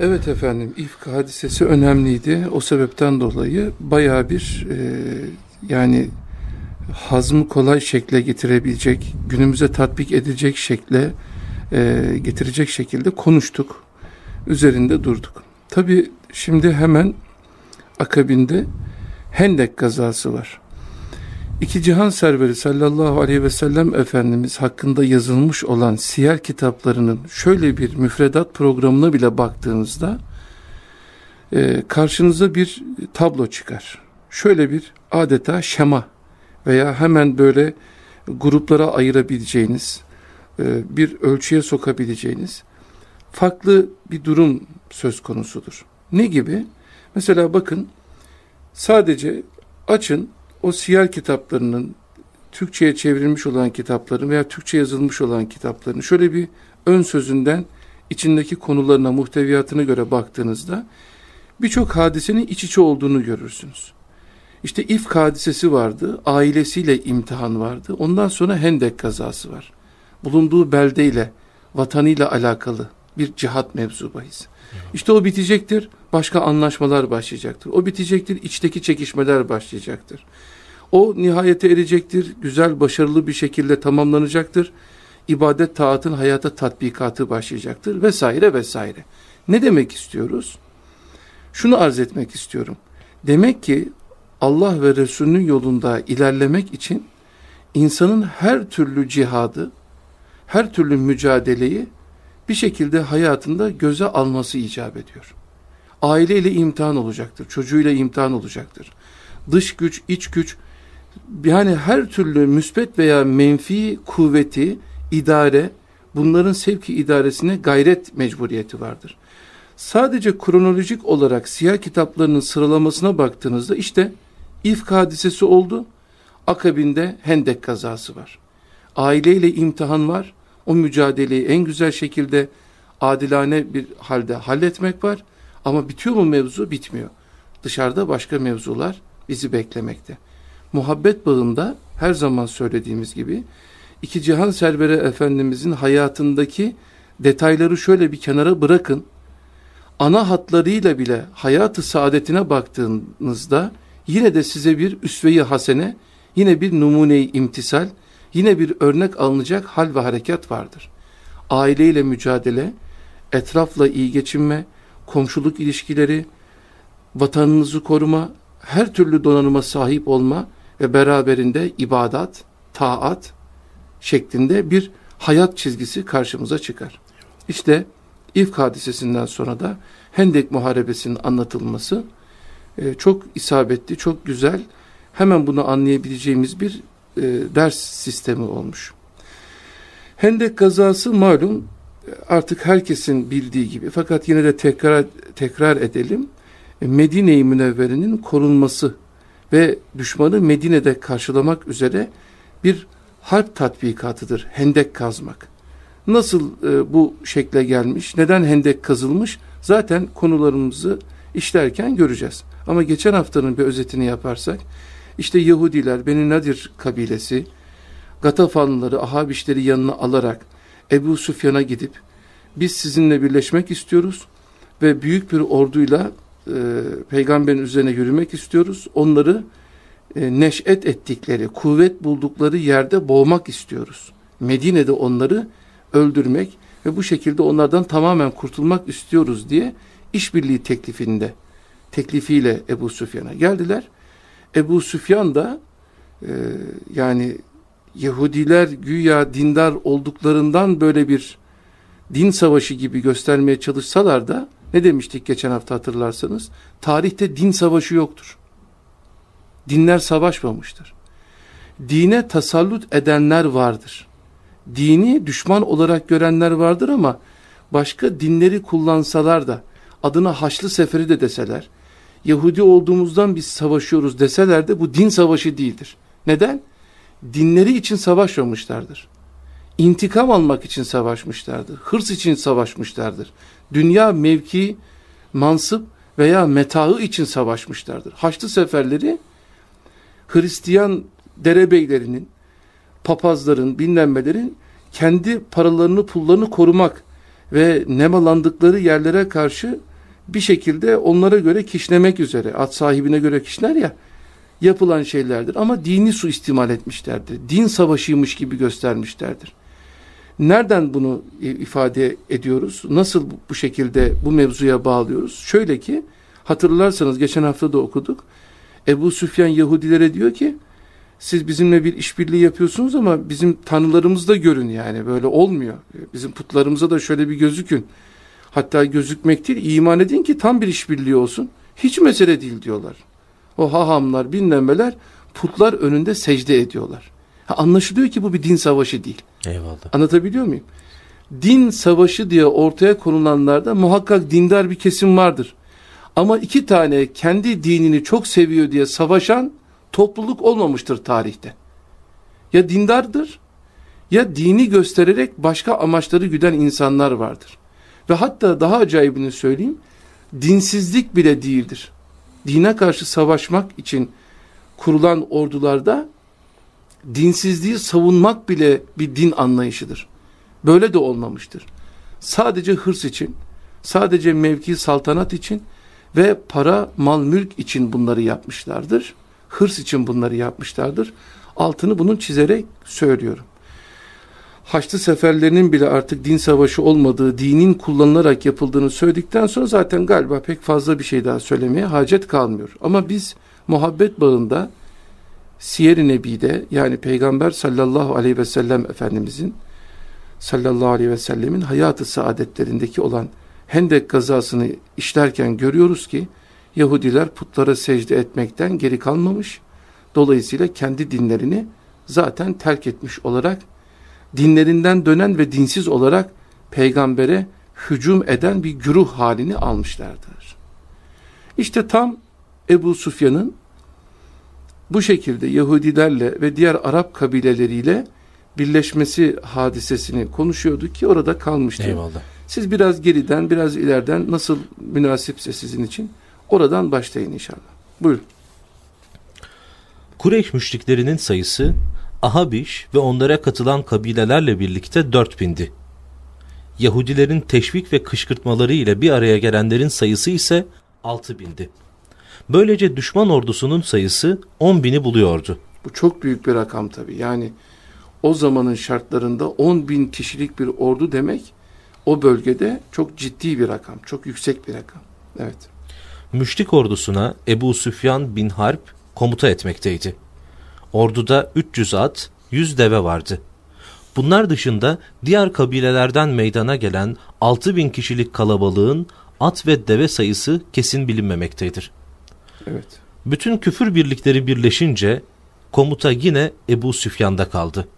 Evet efendim ifk hadisesi önemliydi. O sebepten dolayı baya bir e, yani hazmı kolay şekle getirebilecek, günümüze tatbik edilecek şekle e, getirecek şekilde konuştuk. Üzerinde durduk. Tabi şimdi hemen akabinde Hendek gazası var. İki cihan serveri sallallahu aleyhi ve sellem Efendimiz hakkında yazılmış olan siyer kitaplarının şöyle bir müfredat programına bile baktığınızda e, karşınıza bir tablo çıkar. Şöyle bir adeta şema veya hemen böyle gruplara ayırabileceğiniz, e, bir ölçüye sokabileceğiniz farklı bir durum söz konusudur. Ne gibi? Mesela bakın sadece açın o siyer kitaplarının Türkçe'ye çevrilmiş olan kitapların veya Türkçe yazılmış olan kitapların şöyle bir ön sözünden içindeki konularına, muhteviyatına göre baktığınızda birçok hadisenin iç içe olduğunu görürsünüz. İşte ifk hadisesi vardı, ailesiyle imtihan vardı. Ondan sonra Hendek kazası var. Bulunduğu beldeyle, vatanıyla alakalı bir cihat mevzu bahis. İşte o bitecektir, başka anlaşmalar başlayacaktır. O bitecektir, içteki çekişmeler başlayacaktır. O nihayete erecektir, güzel, başarılı bir şekilde tamamlanacaktır. İbadet, taatın hayata tatbikatı başlayacaktır vesaire vesaire. Ne demek istiyoruz? Şunu arz etmek istiyorum. Demek ki Allah ve Resulünün yolunda ilerlemek için insanın her türlü cihadı, her türlü mücadeleyi bir şekilde hayatında göze alması icap ediyor. Aileyle imtihan olacaktır, çocuğuyla imtihan olacaktır. Dış güç, iç güç, yani her türlü müsbet veya menfi kuvveti, idare, bunların sevki idaresine gayret mecburiyeti vardır. Sadece kronolojik olarak siyah kitaplarının sıralamasına baktığınızda işte İfk hadisesi oldu. Akabinde Hendek kazası var. Aileyle imtihan var. O mücadeleyi en güzel şekilde adilane bir halde halletmek var. Ama bitiyor mu mevzu? Bitmiyor. Dışarıda başka mevzular bizi beklemekte. Muhabbet bağında her zaman söylediğimiz gibi iki cihan servere efendimizin hayatındaki detayları şöyle bir kenara bırakın. Ana hatlarıyla bile hayatı saadetine baktığınızda yine de size bir üsve-i hasene, yine bir numune-i imtisal, yine bir örnek alınacak hal ve harekat vardır. Aileyle mücadele, etrafla iyi geçinme, komşuluk ilişkileri, vatanınızı koruma, her türlü donanıma sahip olma ve beraberinde ibadat, taat şeklinde bir hayat çizgisi karşımıza çıkar. İşte İfk hadisesinden sonra da Hendek Muharebesi'nin anlatılması e, çok isabetli, çok güzel, hemen bunu anlayabileceğimiz bir e, ders sistemi olmuş. Hendek kazası malum artık herkesin bildiği gibi fakat yine de tekrar tekrar edelim. E, Medine-i Münevvere'nin korunması ve düşmanı Medine'de karşılamak üzere bir harp tatbikatıdır. Hendek kazmak. Nasıl e, bu şekle gelmiş, neden hendek kazılmış zaten konularımızı işlerken göreceğiz. Ama geçen haftanın bir özetini yaparsak, işte Yahudiler, Beni Nadir kabilesi, Gatafanlıları, Ahabişleri yanına alarak Ebu Süfyan'a gidip, biz sizinle birleşmek istiyoruz ve büyük bir orduyla e, peygamberin üzerine yürümek istiyoruz. Onları e, neşet ettikleri, kuvvet buldukları yerde boğmak istiyoruz. Medine'de onları öldürmek ve bu şekilde onlardan tamamen kurtulmak istiyoruz diye işbirliği teklifinde teklifiyle Ebu Süfyan'a geldiler. Ebu Süfyan da e, yani Yahudiler güya dindar olduklarından böyle bir din savaşı gibi göstermeye çalışsalar da ne demiştik geçen hafta hatırlarsanız? Tarihte din savaşı yoktur. Dinler savaşmamıştır. Dine tasallut edenler vardır. Dini düşman olarak görenler vardır ama başka dinleri kullansalar da adına Haçlı Seferi de deseler, Yahudi olduğumuzdan biz savaşıyoruz deseler de bu din savaşı değildir. Neden? Dinleri için savaşmamışlardır. İntikam almak için savaşmışlardır. Hırs için savaşmışlardır. Dünya mevki, mansıp veya metağı için savaşmışlardır. Haçlı seferleri Hristiyan derebeylerinin, papazların, binlenmelerin kendi paralarını, pullarını korumak ve nemalandıkları yerlere karşı bir şekilde onlara göre kişnemek üzere at sahibine göre kişner ya yapılan şeylerdir ama dini su istimal etmişlerdir. Din savaşıymış gibi göstermişlerdir. Nereden bunu ifade ediyoruz? Nasıl bu şekilde bu mevzuya bağlıyoruz? Şöyle ki hatırlarsanız geçen hafta da okuduk. Ebu Süfyan Yahudilere diyor ki siz bizimle bir işbirliği yapıyorsunuz ama bizim tanrılarımız da görün yani böyle olmuyor. Bizim putlarımıza da şöyle bir gözükün. Hatta gözükmek değil iman edin ki tam bir işbirliği olsun. Hiç mesele değil diyorlar. O hahamlar binlemeler putlar önünde secde ediyorlar. Ha, anlaşılıyor ki bu bir din savaşı değil. Eyvallah. Anlatabiliyor muyum? Din savaşı diye ortaya konulanlarda muhakkak dindar bir kesim vardır. Ama iki tane kendi dinini çok seviyor diye savaşan topluluk olmamıştır tarihte. Ya dindardır ya dini göstererek başka amaçları güden insanlar vardır. Ve hatta daha acayibini söyleyeyim, dinsizlik bile değildir. Dine karşı savaşmak için kurulan ordularda dinsizliği savunmak bile bir din anlayışıdır. Böyle de olmamıştır. Sadece hırs için, sadece mevki saltanat için ve para, mal, mülk için bunları yapmışlardır. Hırs için bunları yapmışlardır. Altını bunun çizerek söylüyorum. Haçlı seferlerinin bile artık din savaşı olmadığı, dinin kullanılarak yapıldığını söyledikten sonra zaten galiba pek fazla bir şey daha söylemeye hacet kalmıyor. Ama biz muhabbet bağında Siyer-i Nebi'de yani Peygamber sallallahu aleyhi ve sellem Efendimizin sallallahu aleyhi ve sellemin hayatı saadetlerindeki olan Hendek gazasını işlerken görüyoruz ki Yahudiler putlara secde etmekten geri kalmamış. Dolayısıyla kendi dinlerini zaten terk etmiş olarak dinlerinden dönen ve dinsiz olarak peygambere hücum eden bir güruh halini almışlardır. İşte tam Ebu Sufyan'ın bu şekilde Yahudilerle ve diğer Arap kabileleriyle birleşmesi hadisesini konuşuyorduk ki orada kalmıştı. Eyvallah. Siz biraz geriden, biraz ileriden nasıl münasipse sizin için oradan başlayın inşallah. Buyurun. Kureyş müşriklerinin sayısı Ahabiş ve onlara katılan kabilelerle birlikte 4000'di. Yahudilerin teşvik ve kışkırtmaları ile bir araya gelenlerin sayısı ise 6000'di. Böylece düşman ordusunun sayısı 10 bini buluyordu. Bu çok büyük bir rakam tabii. Yani o zamanın şartlarında 10 bin kişilik bir ordu demek o bölgede çok ciddi bir rakam, çok yüksek bir rakam. Evet. Müşrik ordusuna Ebu Süfyan bin Harp komuta etmekteydi. Orduda 300 at, 100 deve vardı. Bunlar dışında diğer kabilelerden meydana gelen 6000 kişilik kalabalığın at ve deve sayısı kesin bilinmemektedir. Evet. Bütün küfür birlikleri birleşince komuta yine Ebu Süfyan'da kaldı.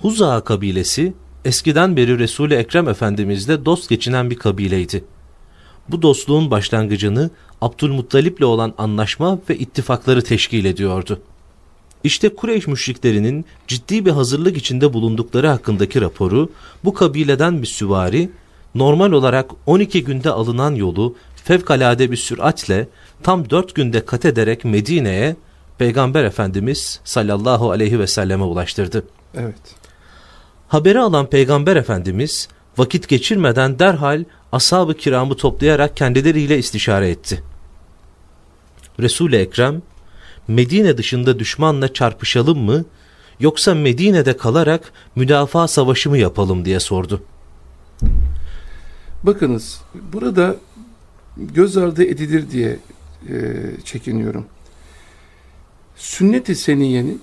Huza kabilesi eskiden beri Resul-i Ekrem Efendimizle dost geçinen bir kabileydi. Bu dostluğun başlangıcını Abdülmuttalip'le olan anlaşma ve ittifakları teşkil ediyordu. İşte Kureyş müşriklerinin ciddi bir hazırlık içinde bulundukları hakkındaki raporu bu kabileden bir süvari normal olarak 12 günde alınan yolu fevkalade bir süratle tam 4 günde kat ederek Medine'ye Peygamber Efendimiz sallallahu aleyhi ve selleme ulaştırdı. Evet. Haberi alan Peygamber Efendimiz vakit geçirmeden derhal ashab-ı kiramı toplayarak kendileriyle istişare etti. Resul-i Ekrem Medine dışında düşmanla çarpışalım mı yoksa Medine'de kalarak müdafaa savaşı mı yapalım diye sordu. Bakınız burada göz ardı edilir diye e, çekiniyorum. Sünnet-i seniyenin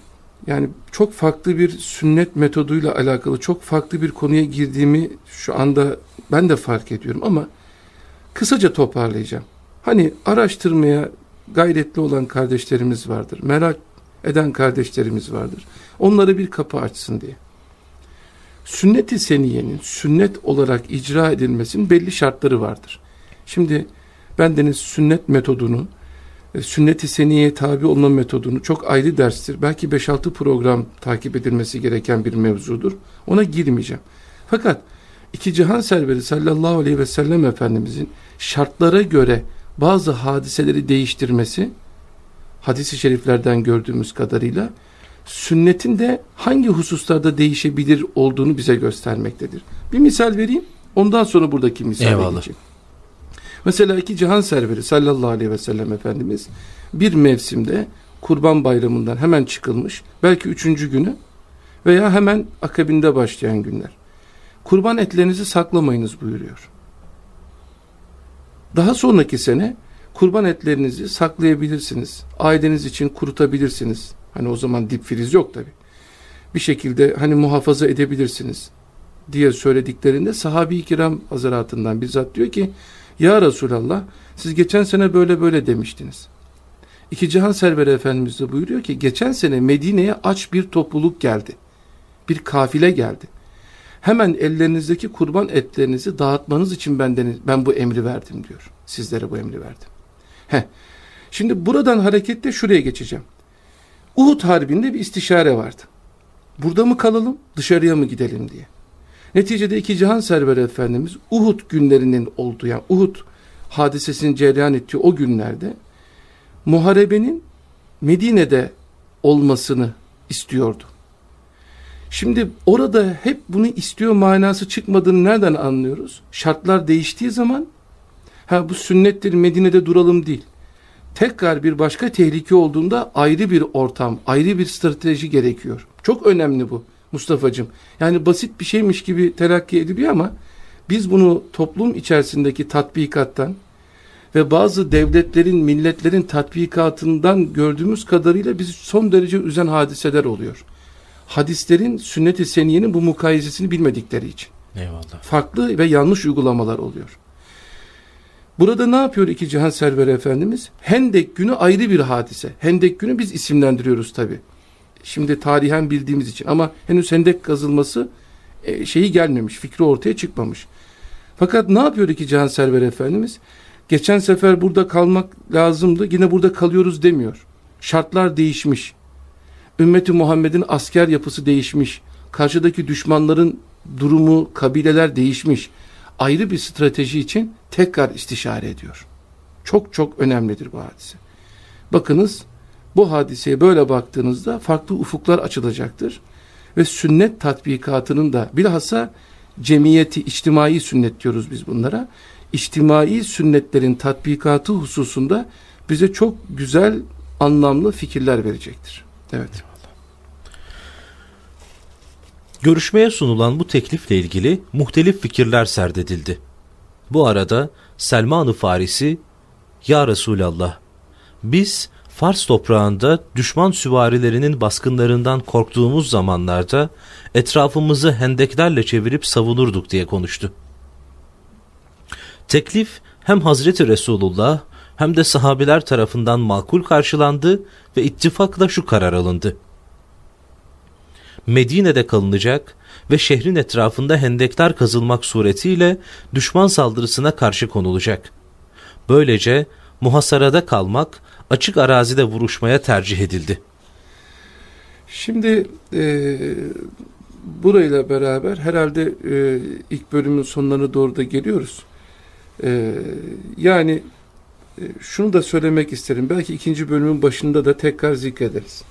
yani çok farklı bir sünnet metoduyla alakalı çok farklı bir konuya girdiğimi şu anda ben de fark ediyorum ama kısaca toparlayacağım. Hani araştırmaya gayretli olan kardeşlerimiz vardır. Merak eden kardeşlerimiz vardır. Onlara bir kapı açsın diye. Sünnet-i seniyenin sünnet olarak icra edilmesinin belli şartları vardır. Şimdi bendeniz sünnet metodunu, e, sünnet-i seniyeye tabi olma metodunu çok ayrı derstir. Belki 5-6 program takip edilmesi gereken bir mevzudur. Ona girmeyeceğim. Fakat iki cihan serveri sallallahu aleyhi ve sellem Efendimizin şartlara göre bazı hadiseleri değiştirmesi hadisi şeriflerden gördüğümüz kadarıyla sünnetin de hangi hususlarda değişebilir olduğunu bize göstermektedir. Bir misal vereyim ondan sonra buradaki misale Eyvallah. geçeyim. Mesela iki cihan serveri sallallahu aleyhi ve sellem Efendimiz bir mevsimde kurban bayramından hemen çıkılmış belki üçüncü günü veya hemen akabinde başlayan günler. Kurban etlerinizi saklamayınız buyuruyor. Daha sonraki sene kurban etlerinizi saklayabilirsiniz. Aileniz için kurutabilirsiniz. Hani o zaman dip friz yok tabi. Bir şekilde hani muhafaza edebilirsiniz diye söylediklerinde sahabi-i kiram hazaratından bizzat diyor ki Ya Resulallah siz geçen sene böyle böyle demiştiniz. İki Cihan Serveri Efendimiz de buyuruyor ki geçen sene Medine'ye aç bir topluluk geldi. Bir kafile geldi. Hemen ellerinizdeki kurban etlerinizi dağıtmanız için ben, ben bu emri verdim diyor. Sizlere bu emri verdim. Heh. Şimdi buradan hareketle şuraya geçeceğim. Uhud Harbi'nde bir istişare vardı. Burada mı kalalım, dışarıya mı gidelim diye. Neticede iki cihan serveri Efendimiz Uhud günlerinin olduğu yani Uhud hadisesinin cereyan ettiği o günlerde muharebenin Medine'de olmasını istiyordu. Şimdi orada hep bunu istiyor manası çıkmadığını nereden anlıyoruz? Şartlar değiştiği zaman ha bu sünnettir Medine'de duralım değil. Tekrar bir başka tehlike olduğunda ayrı bir ortam, ayrı bir strateji gerekiyor. Çok önemli bu Mustafa'cığım. Yani basit bir şeymiş gibi telakki ediliyor ama biz bunu toplum içerisindeki tatbikattan ve bazı devletlerin, milletlerin tatbikatından gördüğümüz kadarıyla bizi son derece üzen hadiseler oluyor. Hadislerin, sünnet-i seniyenin bu mukayesesini bilmedikleri için. Eyvallah. Farklı ve yanlış uygulamalar oluyor. Burada ne yapıyor iki cihan serveri efendimiz? Hendek günü ayrı bir hadise. Hendek günü biz isimlendiriyoruz tabi. Şimdi tarihen bildiğimiz için ama henüz hendek kazılması e, şeyi gelmemiş, fikri ortaya çıkmamış. Fakat ne yapıyor iki cihan serveri efendimiz? Geçen sefer burada kalmak lazımdı, yine burada kalıyoruz demiyor. Şartlar değişmiş. Ümmeti Muhammed'in asker yapısı değişmiş. Karşıdaki düşmanların durumu, kabileler değişmiş. Ayrı bir strateji için tekrar istişare ediyor. Çok çok önemlidir bu hadise. Bakınız bu hadiseye böyle baktığınızda farklı ufuklar açılacaktır. Ve sünnet tatbikatının da bilhassa cemiyeti, içtimai sünnet diyoruz biz bunlara. İçtimai sünnetlerin tatbikatı hususunda bize çok güzel, anlamlı fikirler verecektir. Evet. Görüşmeye sunulan bu teklifle ilgili muhtelif fikirler serdedildi. Bu arada Selman-ı Farisi, Ya Resulallah, biz Fars toprağında düşman süvarilerinin baskınlarından korktuğumuz zamanlarda etrafımızı hendeklerle çevirip savunurduk diye konuştu. Teklif hem Hazreti Resulullah hem de sahabiler tarafından makul karşılandı ve ittifakla şu karar alındı. Medine'de kalınacak ve şehrin etrafında hendekler kazılmak suretiyle düşman saldırısına karşı konulacak. Böylece muhasarada kalmak, açık arazide vuruşmaya tercih edildi. Şimdi e, burayla beraber herhalde e, ilk bölümün sonlarına doğru da geliyoruz. E, yani e, şunu da söylemek isterim. Belki ikinci bölümün başında da tekrar zikrederiz.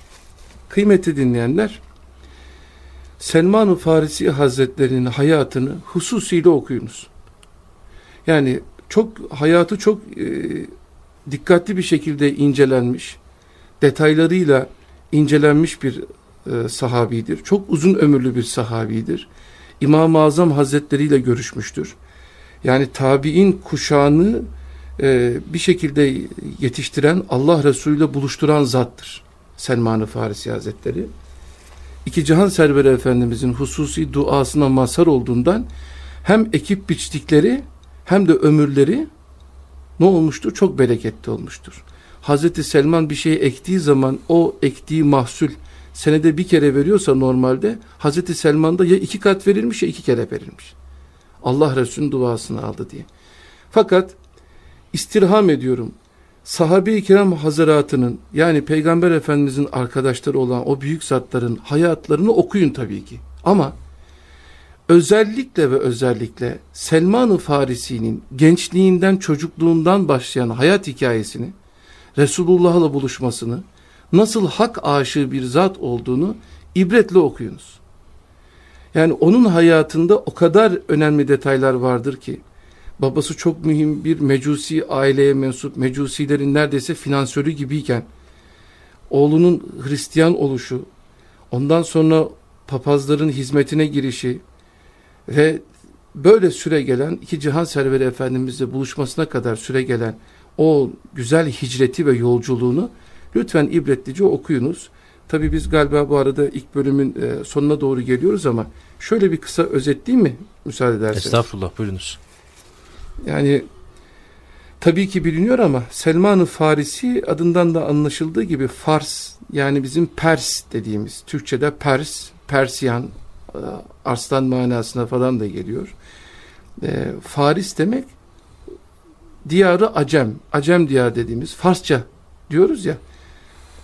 Kıymetli dinleyenler, Selman-ı Farisi Hazretlerinin hayatını hususiyle okuyunuz. Yani çok hayatı çok e, dikkatli bir şekilde incelenmiş, detaylarıyla incelenmiş bir e, sahabidir. Çok uzun ömürlü bir sahabidir. İmam-ı Azam Hazretleri ile görüşmüştür. Yani tabi'in kuşağını e, bir şekilde yetiştiren, Allah Resulü ile buluşturan zattır. Selman-ı Farisi Hazretleri. İki Cihan Serveri Efendimizin hususi duasına mazhar olduğundan hem ekip biçtikleri hem de ömürleri ne olmuştur? Çok bereketli olmuştur. Hazreti Selman bir şey ektiği zaman o ektiği mahsul senede bir kere veriyorsa normalde Hazreti Selman'da ya iki kat verilmiş ya iki kere verilmiş. Allah Resulü'nün duasını aldı diye. Fakat istirham ediyorum. Sahabe-i kiram hazaratının yani Peygamber Efendimizin arkadaşları olan o büyük zatların hayatlarını okuyun tabii ki. Ama özellikle ve özellikle Selman-ı Farisi'nin gençliğinden çocukluğundan başlayan hayat hikayesini Resulullah'la buluşmasını nasıl hak aşığı bir zat olduğunu ibretle okuyunuz. Yani onun hayatında o kadar önemli detaylar vardır ki babası çok mühim bir mecusi aileye mensup, mecusilerin neredeyse finansörü gibiyken, oğlunun Hristiyan oluşu, ondan sonra papazların hizmetine girişi ve böyle süre gelen iki cihan serveri efendimizle buluşmasına kadar süre gelen o güzel hicreti ve yolculuğunu lütfen ibretlice okuyunuz. Tabi biz galiba bu arada ilk bölümün e, sonuna doğru geliyoruz ama şöyle bir kısa özetleyeyim mi müsaade ederseniz? Estağfurullah buyurunuz. Yani tabii ki biliniyor ama Selman-ı Farisi adından da anlaşıldığı gibi Fars yani bizim Pers dediğimiz Türkçe'de Pers, Persiyan, arslan manasına falan da geliyor. E, Faris demek diyarı Acem, Acem diyar dediğimiz Farsça diyoruz ya.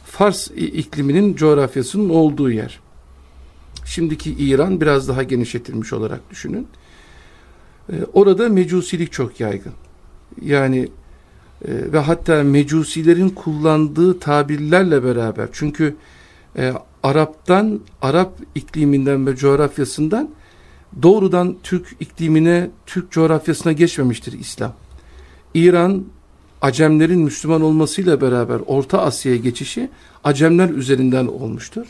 Fars ikliminin coğrafyasının olduğu yer. Şimdiki İran biraz daha genişletilmiş olarak düşünün. Ee, orada mecusilik çok yaygın. Yani e, ve hatta mecusilerin kullandığı tabirlerle beraber çünkü e, Arap'tan, Arap ikliminden ve coğrafyasından doğrudan Türk iklimine, Türk coğrafyasına geçmemiştir İslam. İran, Acemlerin Müslüman olmasıyla beraber Orta Asya'ya geçişi Acemler üzerinden olmuştur.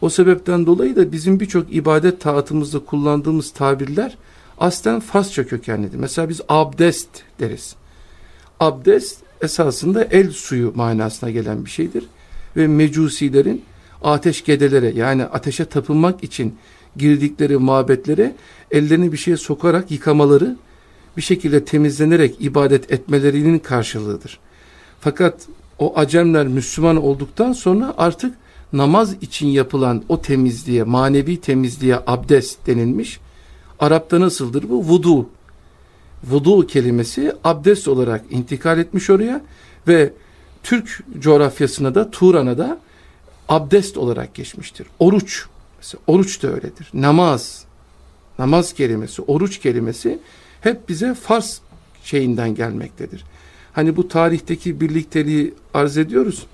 O sebepten dolayı da bizim birçok ibadet taatımızda kullandığımız tabirler aslen Farsça kökenlidir. Mesela biz abdest deriz. Abdest esasında el suyu manasına gelen bir şeydir. Ve mecusilerin ateş gedelere yani ateşe tapınmak için girdikleri mabetlere ellerini bir şeye sokarak yıkamaları bir şekilde temizlenerek ibadet etmelerinin karşılığıdır. Fakat o acemler Müslüman olduktan sonra artık namaz için yapılan o temizliğe, manevi temizliğe abdest denilmiş. Arap'ta nasıldır bu? Vudu. Vudu kelimesi abdest olarak intikal etmiş oraya ve Türk coğrafyasına da Turan'a da abdest olarak geçmiştir. Oruç. Mesela oruç da öyledir. Namaz. Namaz kelimesi, oruç kelimesi hep bize Fars şeyinden gelmektedir. Hani bu tarihteki birlikteliği arz ediyoruz.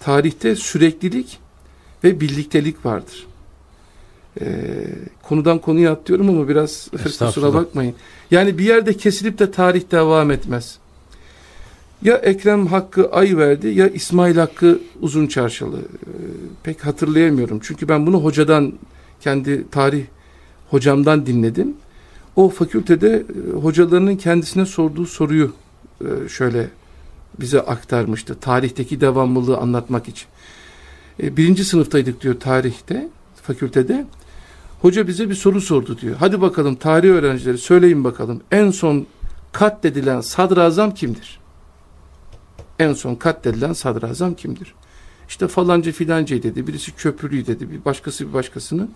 Tarihte süreklilik ve birliktelik vardır. Ee, konudan konuya atlıyorum ama biraz kusura bakmayın. Yani bir yerde kesilip de tarih devam etmez. Ya Ekrem Hakkı ay verdi ya İsmail Hakkı uzun çarşılı. Ee, pek hatırlayamıyorum. Çünkü ben bunu hocadan kendi tarih hocamdan dinledim. O fakültede e, hocalarının kendisine sorduğu soruyu e, şöyle bize aktarmıştı. Tarihteki devamlılığı anlatmak için. E, birinci sınıftaydık diyor tarihte, fakültede. Hoca bize bir soru sordu diyor. Hadi bakalım tarih öğrencileri söyleyin bakalım. En son katledilen sadrazam kimdir? En son katledilen sadrazam kimdir? İşte falanca filancayı dedi. Birisi köprülüyü dedi. Bir başkası bir başkasını.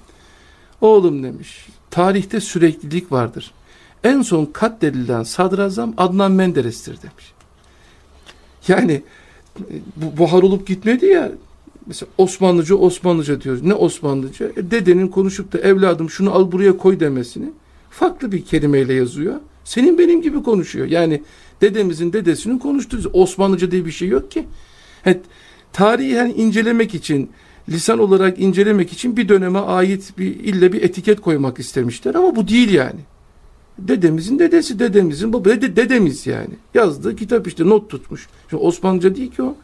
Oğlum demiş. Tarihte süreklilik vardır. En son katledilen sadrazam Adnan Menderes'tir demiş. Yani bu buhar olup gitmedi ya. Mesela Osmanlıca Osmanlıca diyoruz. Ne Osmanlıca? E, dedenin konuşup da evladım şunu al buraya koy demesini farklı bir kelimeyle yazıyor. Senin benim gibi konuşuyor. Yani dedemizin dedesinin konuştuğu Osmanlıca diye bir şey yok ki. Evet, tarihi yani incelemek için lisan olarak incelemek için bir döneme ait bir ille bir etiket koymak istemişler ama bu değil yani. Dedemizin dedesi, dedemizin baba, dede, dedemiz yani. Yazdığı kitap işte not tutmuş. Şimdi Osmanlıca değil ki o.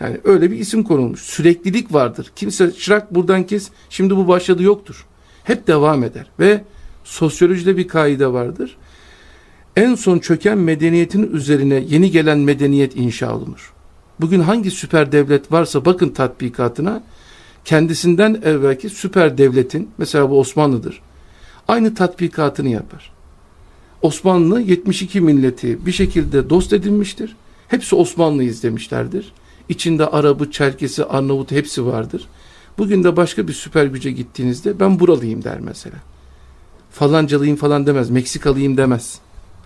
Yani öyle bir isim konulmuş. Süreklilik vardır. Kimse çırak buradan kes, şimdi bu başladı yoktur. Hep devam eder. Ve sosyolojide bir kaide vardır. En son çöken medeniyetin üzerine yeni gelen medeniyet inşa olunur. Bugün hangi süper devlet varsa bakın tatbikatına kendisinden evvelki süper devletin mesela bu Osmanlı'dır. Aynı tatbikatını yapar. Osmanlı 72 milleti bir şekilde dost edinmiştir. Hepsi Osmanlı'yız demişlerdir. İçinde Arabı, Çerkesi, Arnavut hepsi vardır. Bugün de başka bir süper güce gittiğinizde ben buralıyım der mesela. Falancalıyım falan demez. Meksikalıyım demez.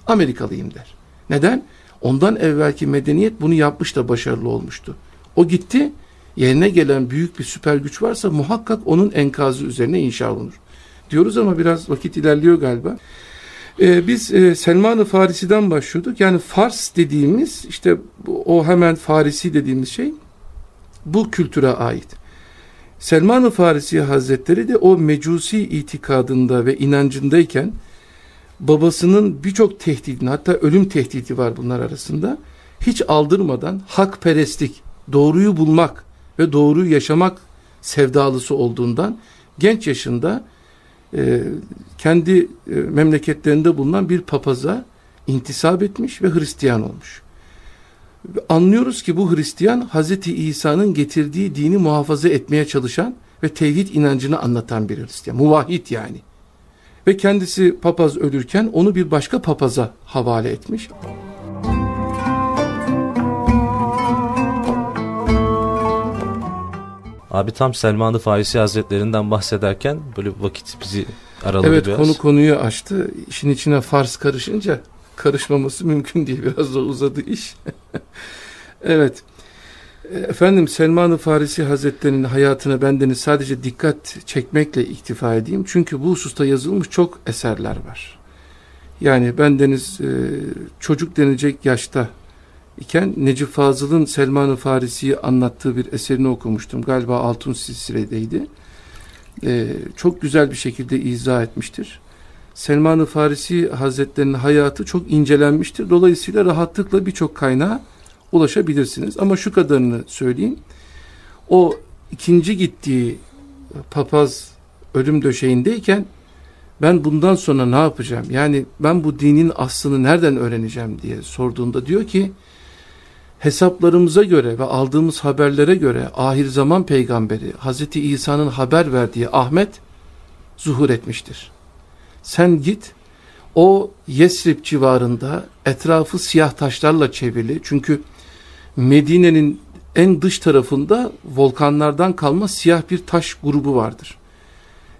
Amerikalıyım der. Neden? Ondan evvelki medeniyet bunu yapmış da başarılı olmuştu. O gitti yerine gelen büyük bir süper güç varsa muhakkak onun enkazı üzerine inşa olunur. Diyoruz ama biraz vakit ilerliyor galiba. Ee, biz e, Selman-ı Farisi'den başlıyorduk. Yani Fars dediğimiz işte o hemen Farisi dediğimiz şey bu kültüre ait. Selman-ı Farisi Hazretleri de o mecusi itikadında ve inancındayken babasının birçok tehdidini hatta ölüm tehdidi var bunlar arasında hiç aldırmadan hakperestlik, doğruyu bulmak ve doğruyu yaşamak sevdalısı olduğundan genç yaşında e, kendi e, memleketlerinde bulunan bir papaza intisap etmiş ve Hristiyan olmuş. Anlıyoruz ki bu Hristiyan Hazreti İsa'nın getirdiği dini muhafaza etmeye çalışan ve tevhid inancını anlatan bir Hristiyan. Muvahhid yani. Ve kendisi papaz ölürken onu bir başka papaza havale etmiş. Abi tam Selman-ı Farisi Hazretlerinden bahsederken böyle vakit bizi araladı evet, biraz. Evet konu konuyu açtı. İşin içine Fars karışınca karışmaması mümkün değil. Biraz da uzadı iş. evet. Efendim Selman-ı Farisi Hazretleri'nin hayatına bendeniz sadece dikkat çekmekle iktifa edeyim. Çünkü bu hususta yazılmış çok eserler var. Yani bendeniz e, çocuk denecek yaşta iken Necip Fazıl'ın Selman-ı Farisi'yi anlattığı bir eserini okumuştum. Galiba Altun Silsile'deydi. Ee, çok güzel bir şekilde izah etmiştir. Selman-ı Farisi Hazretlerinin hayatı çok incelenmiştir. Dolayısıyla rahatlıkla birçok kaynağa ulaşabilirsiniz. Ama şu kadarını söyleyeyim. O ikinci gittiği papaz ölüm döşeğindeyken ben bundan sonra ne yapacağım? Yani ben bu dinin aslını nereden öğreneceğim diye sorduğunda diyor ki hesaplarımıza göre ve aldığımız haberlere göre ahir zaman peygamberi Hazreti İsa'nın haber verdiği Ahmet zuhur etmiştir. Sen git o Yesrib civarında etrafı siyah taşlarla çevrili çünkü Medine'nin en dış tarafında volkanlardan kalma siyah bir taş grubu vardır.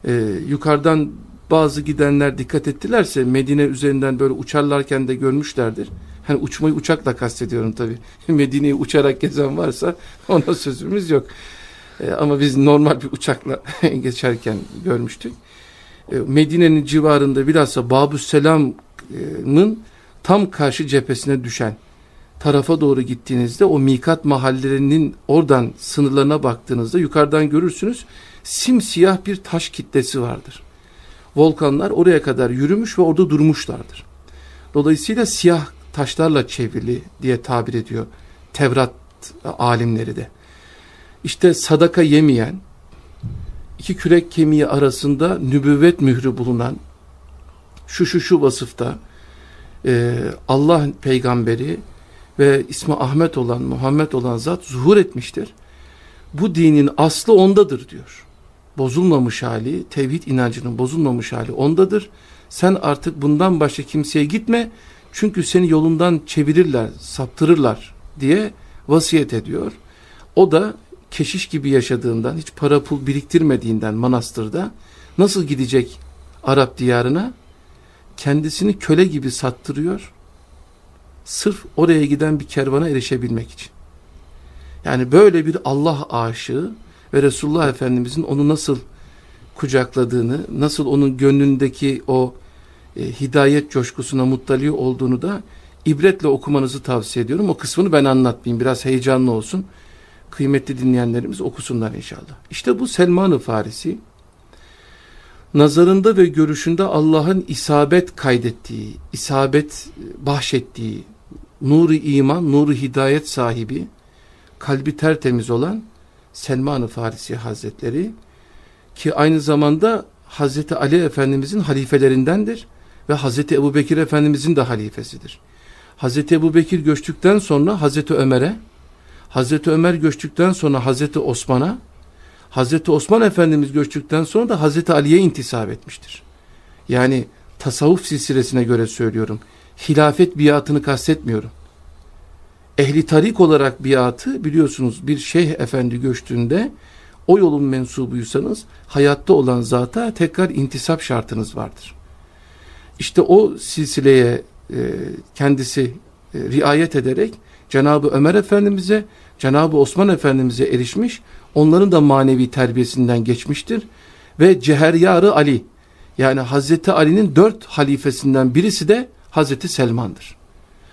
Ee, yukarıdan bazı gidenler dikkat ettilerse Medine üzerinden böyle uçarlarken de görmüşlerdir. Hani uçmayı uçakla kastediyorum tabi. Medine'yi uçarak gezen varsa ona sözümüz yok. E, ama biz normal bir uçakla geçerken görmüştük. E, Medine'nin civarında bilhassa Babus Selam'ın tam karşı cephesine düşen tarafa doğru gittiğinizde o mikat mahallelerinin oradan sınırlarına baktığınızda yukarıdan görürsünüz simsiyah bir taş kitlesi vardır. Volkanlar oraya kadar yürümüş ve orada durmuşlardır. Dolayısıyla siyah taşlarla çevrili diye tabir ediyor Tevrat alimleri de. İşte sadaka yemeyen, iki kürek kemiği arasında nübüvvet mührü bulunan, şu şu şu vasıfta e, Allah peygamberi ve ismi Ahmet olan, Muhammed olan zat zuhur etmiştir. Bu dinin aslı ondadır diyor. Bozulmamış hali, tevhid inancının bozulmamış hali ondadır. Sen artık bundan başka kimseye gitme, çünkü seni yolundan çevirirler, saptırırlar diye vasiyet ediyor. O da keşiş gibi yaşadığından, hiç para pul biriktirmediğinden manastırda nasıl gidecek Arap diyarına? Kendisini köle gibi sattırıyor. Sırf oraya giden bir kervana erişebilmek için. Yani böyle bir Allah aşığı ve Resulullah Efendimizin onu nasıl kucakladığını, nasıl onun gönlündeki o e, hidayet coşkusuna muttali olduğunu da ibretle okumanızı tavsiye ediyorum. O kısmını ben anlatmayayım. Biraz heyecanlı olsun. Kıymetli dinleyenlerimiz okusunlar inşallah. İşte bu Selman-ı Farisi nazarında ve görüşünde Allah'ın isabet kaydettiği, isabet bahşettiği, nuru iman, nuru hidayet sahibi, kalbi tertemiz olan Selman-ı Farisi Hazretleri ki aynı zamanda Hazreti Ali Efendimizin halifelerindendir ve Hazreti Ebu Bekir Efendimizin de halifesidir. Hazreti Ebu Bekir göçtükten sonra Hazreti Ömer'e, Hazreti Ömer göçtükten sonra Hazreti Osman'a, Hazreti Osman Efendimiz göçtükten sonra da Hazreti Ali'ye intisap etmiştir. Yani tasavvuf silsilesine göre söylüyorum. Hilafet biatını kastetmiyorum. Ehli tarik olarak biatı biliyorsunuz bir şeyh efendi göçtüğünde o yolun mensubuysanız hayatta olan zata tekrar intisap şartınız vardır. İşte o silsileye e, kendisi e, riayet ederek Cenab-ı Ömer Efendimiz'e, Cenab-ı Osman Efendimiz'e erişmiş, onların da manevi terbiyesinden geçmiştir. Ve Ceheryarı Ali, yani Hazreti Ali'nin dört halifesinden birisi de Hazreti Selman'dır.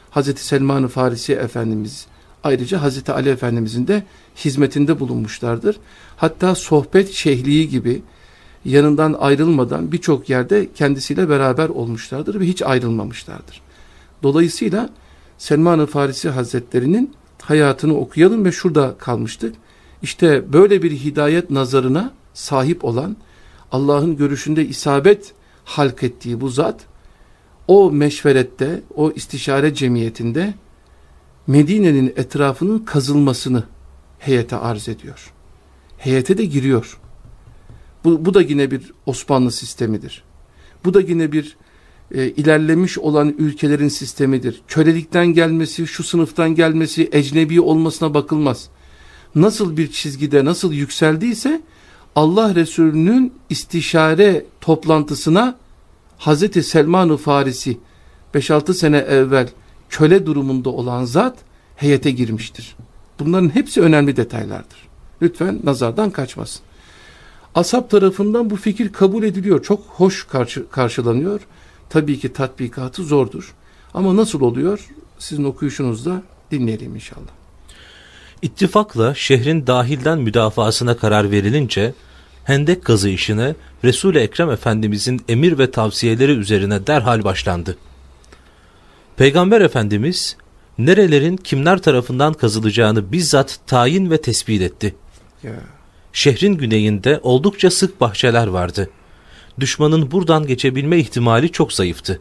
Hazreti Selman-ı Farisi Efendimiz, ayrıca Hazreti Ali Efendimiz'in de hizmetinde bulunmuşlardır. Hatta sohbet şehliği gibi yanından ayrılmadan birçok yerde kendisiyle beraber olmuşlardır ve hiç ayrılmamışlardır. Dolayısıyla Selman-ı Farisi Hazretleri'nin hayatını okuyalım ve şurada kalmıştık. İşte böyle bir hidayet nazarına sahip olan Allah'ın görüşünde isabet halk ettiği bu zat o meşverette, o istişare cemiyetinde Medine'nin etrafının kazılmasını heyete arz ediyor. Heyete de giriyor. Bu, bu da yine bir Osmanlı sistemidir. Bu da yine bir e, ilerlemiş olan ülkelerin sistemidir. Kölelikten gelmesi, şu sınıftan gelmesi, ecnebi olmasına bakılmaz. Nasıl bir çizgide nasıl yükseldiyse Allah Resulü'nün istişare toplantısına Hazreti Selman-ı Farisi 5-6 sene evvel köle durumunda olan zat heyete girmiştir. Bunların hepsi önemli detaylardır. Lütfen nazardan kaçmasın. Asap tarafından bu fikir kabul ediliyor. Çok hoş karşı, karşılanıyor. Tabii ki tatbikatı zordur. Ama nasıl oluyor? Sizin okuyuşunuzda dinleyelim inşallah. İttifakla şehrin dahilden müdafasına karar verilince hendek kazı işine Resul-i Ekrem Efendimizin emir ve tavsiyeleri üzerine derhal başlandı. Peygamber Efendimiz nerelerin kimler tarafından kazılacağını bizzat tayin ve tespit etti. Yeah. Şehrin güneyinde oldukça sık bahçeler vardı. Düşmanın buradan geçebilme ihtimali çok zayıftı.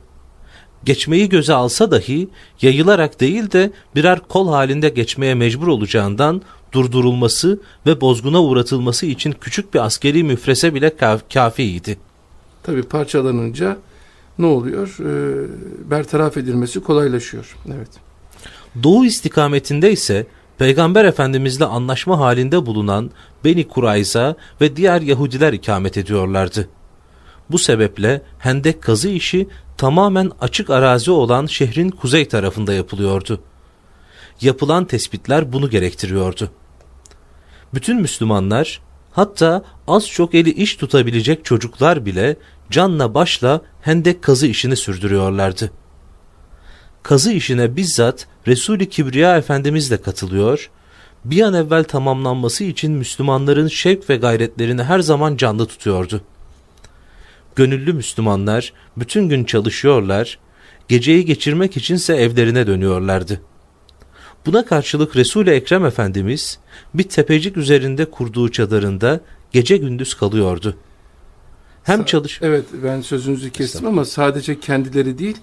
Geçmeyi göze alsa dahi yayılarak değil de birer kol halinde geçmeye mecbur olacağından durdurulması ve bozguna uğratılması için küçük bir askeri müfrese bile kafiydi. Tabi parçalanınca ne oluyor? Ee, bertaraf edilmesi kolaylaşıyor. Evet. Doğu istikametinde ise Peygamber Efendimizle anlaşma halinde bulunan Beni Kurayza ve diğer Yahudiler ikamet ediyorlardı. Bu sebeple hendek kazı işi tamamen açık arazi olan şehrin kuzey tarafında yapılıyordu. Yapılan tespitler bunu gerektiriyordu. Bütün Müslümanlar hatta az çok eli iş tutabilecek çocuklar bile canla başla hendek kazı işini sürdürüyorlardı. Kazı işine bizzat Resul-i Kibriya Efendimiz de katılıyor, bir an evvel tamamlanması için Müslümanların şevk ve gayretlerini her zaman canlı tutuyordu. Gönüllü Müslümanlar bütün gün çalışıyorlar, geceyi geçirmek içinse evlerine dönüyorlardı. Buna karşılık Resul-i Ekrem Efendimiz bir tepecik üzerinde kurduğu çadırında gece gündüz kalıyordu. Hem çalış... Evet ben sözünüzü kestim ama sadece kendileri değil,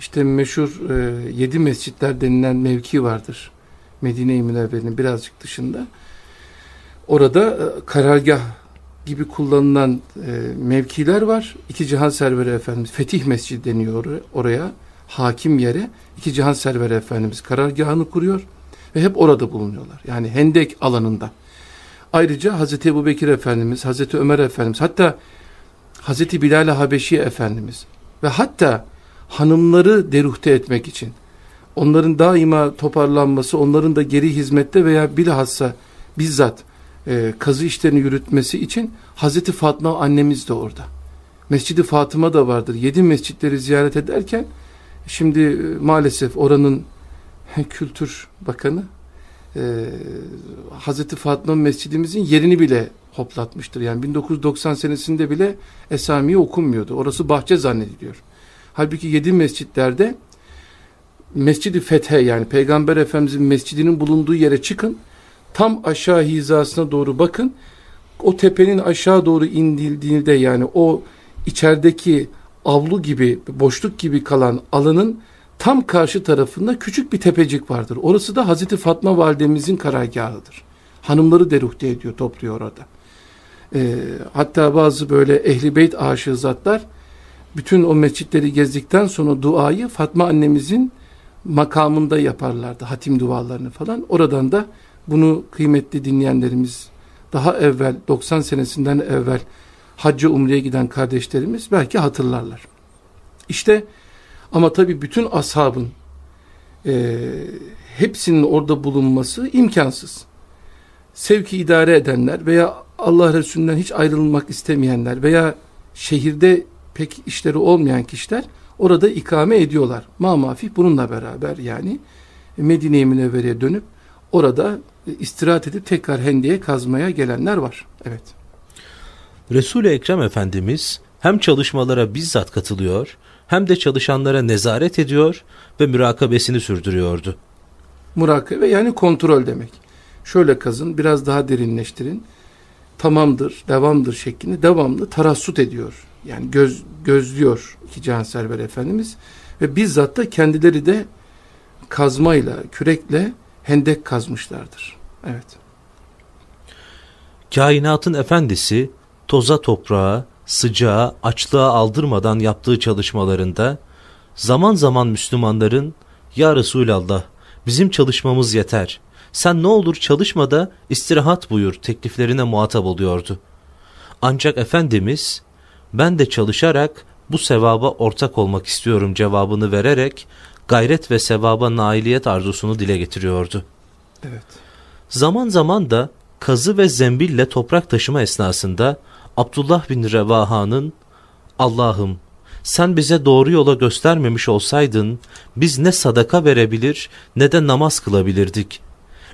işte meşhur e, yedi mescitler denilen mevki vardır. Medine-i Münevver'in birazcık dışında. Orada e, karargah gibi kullanılan e, mevkiler var. İki Cihan Serveri Efendimiz, Fetih Mescidi deniyor oraya, hakim yere. İki Cihan Serveri Efendimiz karargahını kuruyor ve hep orada bulunuyorlar. Yani Hendek alanında. Ayrıca Hazreti Ebu Bekir Efendimiz, Hazreti Ömer Efendimiz, hatta Hazreti Bilal-i Habeşi Efendimiz ve hatta hanımları deruhte etmek için, onların daima toparlanması, onların da geri hizmette veya bilhassa bizzat e, kazı işlerini yürütmesi için Hazreti Fatma annemiz de orada. Mescidi Fatıma da vardır. Yedi mescitleri ziyaret ederken şimdi e, maalesef oranın kültür bakanı e, Hazreti Fatma mescidimizin yerini bile hoplatmıştır. Yani 1990 senesinde bile esamiye okunmuyordu. Orası bahçe zannediliyor. Halbuki yedi mescitlerde Mescidi Fethe yani Peygamber Efendimizin mescidinin bulunduğu yere çıkın. Tam aşağı hizasına doğru bakın. O tepenin aşağı doğru indildiğinde yani o içerideki avlu gibi, boşluk gibi kalan alanın tam karşı tarafında küçük bir tepecik vardır. Orası da Hazreti Fatma validemizin karargahıdır. Hanımları deruhte ediyor, topluyor orada. Ee, hatta bazı böyle ehli beyt aşığı zatlar bütün o mescitleri gezdikten sonra duayı Fatma annemizin makamında yaparlardı. Hatim dualarını falan. Oradan da bunu kıymetli dinleyenlerimiz daha evvel 90 senesinden evvel hacca umreye giden kardeşlerimiz belki hatırlarlar. İşte ama tabi bütün ashabın e, hepsinin orada bulunması imkansız. Sevki idare edenler veya Allah Resulü'nden hiç ayrılmak istemeyenler veya şehirde pek işleri olmayan kişiler orada ikame ediyorlar. Mamafih bununla beraber yani Medine-i Münevvere'ye dönüp orada istirahat edip tekrar hendeye kazmaya gelenler var. Evet. Resul-i Ekrem Efendimiz hem çalışmalara bizzat katılıyor hem de çalışanlara nezaret ediyor ve mürakabesini sürdürüyordu. Murakabe yani kontrol demek. Şöyle kazın, biraz daha derinleştirin. Tamamdır, devamdır şeklinde devamlı tarassut ediyor. Yani göz, gözlüyor iki Cihan Server Efendimiz. Ve bizzat da kendileri de kazmayla, kürekle hendek kazmışlardır. Evet. Kainatın efendisi toza toprağa, sıcağa, açlığa aldırmadan yaptığı çalışmalarında zaman zaman Müslümanların Ya Resulallah bizim çalışmamız yeter. Sen ne olur çalışma da istirahat buyur tekliflerine muhatap oluyordu. Ancak Efendimiz ben de çalışarak bu sevaba ortak olmak istiyorum cevabını vererek gayret ve sevaba nailiyet arzusunu dile getiriyordu. Evet. Zaman zaman da kazı ve zembille toprak taşıma esnasında Abdullah bin Revaha'nın Allah'ım sen bize doğru yola göstermemiş olsaydın biz ne sadaka verebilir ne de namaz kılabilirdik.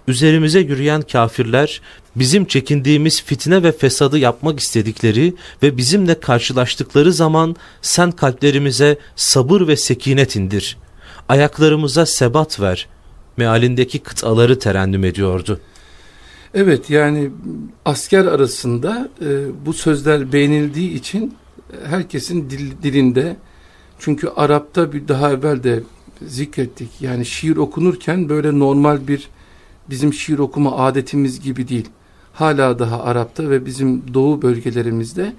Üzerimize yürüyen kafirler bizim çekindiğimiz fitne ve fesadı yapmak istedikleri ve bizimle karşılaştıkları zaman sen kalplerimize sabır ve sekinet indir. Ayaklarımıza sebat ver. Mealindeki kıtaları terennüm ediyordu. Evet yani asker arasında e, bu sözler beğenildiği için herkesin dil, dilinde çünkü Arap'ta bir daha evvel de zikrettik yani şiir okunurken böyle normal bir bizim şiir okuma adetimiz gibi değil. Hala daha Arap'ta ve bizim doğu bölgelerimizde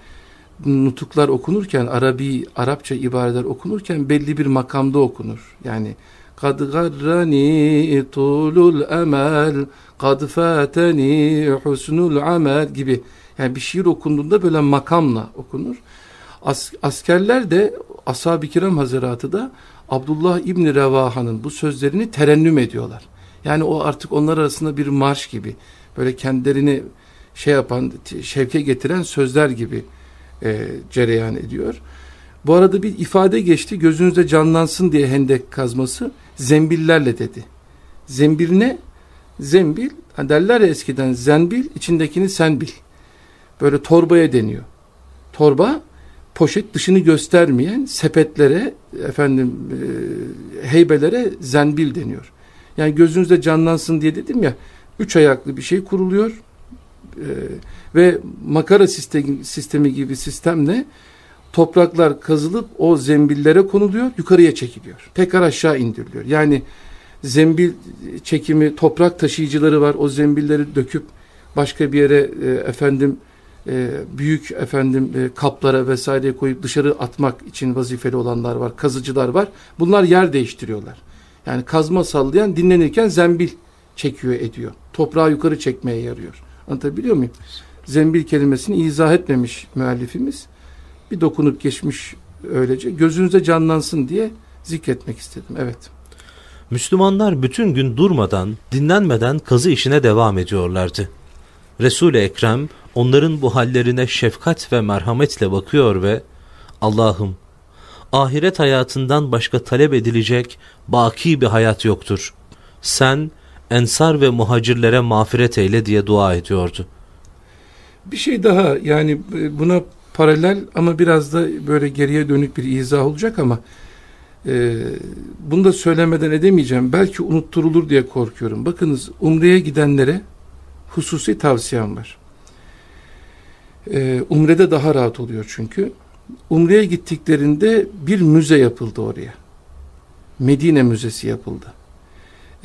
nutuklar okunurken Arabi, Arapça ibareler okunurken belli bir makamda okunur. Yani kad garrani tulul emel kad fateni husnul amel gibi yani bir şiir okunduğunda böyle makamla okunur. As askerler de ashab-ı kiram hazaratı da Abdullah İbni Revaha'nın bu sözlerini terennüm ediyorlar. Yani o artık onlar arasında bir marş gibi böyle kendilerini şey yapan şevke getiren sözler gibi e, cereyan ediyor. Bu arada bir ifade geçti gözünüzde canlansın diye hendek kazması zembillerle dedi. Zembil ne? Zembil hani derler ya eskiden zenbil içindekini sen bil. Böyle torbaya deniyor. Torba poşet dışını göstermeyen sepetlere efendim e, heybelere zenbil deniyor. Yani gözünüzde canlansın diye dedim ya üç ayaklı bir şey kuruluyor e, ve makara sistemi, sistemi gibi sistemle topraklar kazılıp o zembillere konuluyor yukarıya çekiliyor. Tekrar aşağı indiriliyor. Yani zembil çekimi toprak taşıyıcıları var o zembilleri döküp başka bir yere e, efendim e, büyük efendim e, kaplara vesaire koyup dışarı atmak için vazifeli olanlar var, kazıcılar var. Bunlar yer değiştiriyorlar. Yani kazma sallayan dinlenirken zembil çekiyor ediyor. Toprağı yukarı çekmeye yarıyor. Anlatabiliyor muyum? Zembil kelimesini izah etmemiş müellifimiz. Bir dokunup geçmiş öylece. Gözünüze canlansın diye zikretmek istedim. Evet. Müslümanlar bütün gün durmadan, dinlenmeden kazı işine devam ediyorlardı. Resul-i Ekrem onların bu hallerine şefkat ve merhametle bakıyor ve Allah'ım ahiret hayatından başka talep edilecek baki bir hayat yoktur. Sen ensar ve muhacirlere mağfiret eyle diye dua ediyordu. Bir şey daha yani buna paralel ama biraz da böyle geriye dönük bir izah olacak ama e, bunu da söylemeden edemeyeceğim. Belki unutturulur diye korkuyorum. Bakınız Umre'ye gidenlere hususi tavsiyem var. E, umre'de daha rahat oluyor çünkü. Umre'ye gittiklerinde bir müze yapıldı oraya. Medine Müzesi yapıldı.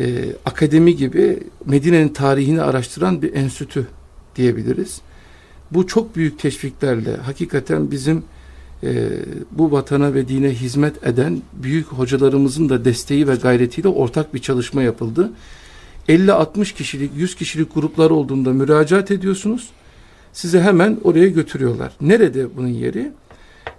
Ee, akademi gibi Medine'nin tarihini araştıran bir enstitü diyebiliriz. Bu çok büyük teşviklerle hakikaten bizim e, bu vatana ve dine hizmet eden büyük hocalarımızın da desteği ve gayretiyle ortak bir çalışma yapıldı. 50-60 kişilik, 100 kişilik gruplar olduğunda müracaat ediyorsunuz. Size hemen oraya götürüyorlar. Nerede bunun yeri?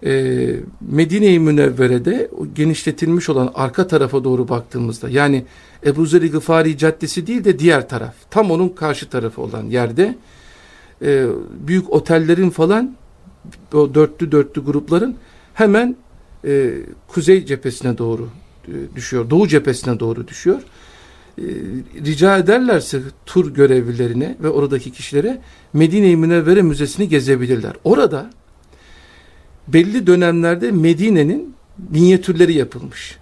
e, Medine-i Münevvere'de genişletilmiş olan arka tarafa doğru baktığımızda yani Ebu Zer-i Gıfari Caddesi değil de diğer taraf tam onun karşı tarafı olan yerde e, büyük otellerin falan o dörtlü dörtlü grupların hemen e, kuzey cephesine doğru e, düşüyor. Doğu cephesine doğru düşüyor. rica ederlerse tur görevlilerine ve oradaki kişilere Medine-i Münevvere Müzesi'ni gezebilirler. Orada belli dönemlerde Medine'nin minyatürleri yapılmış.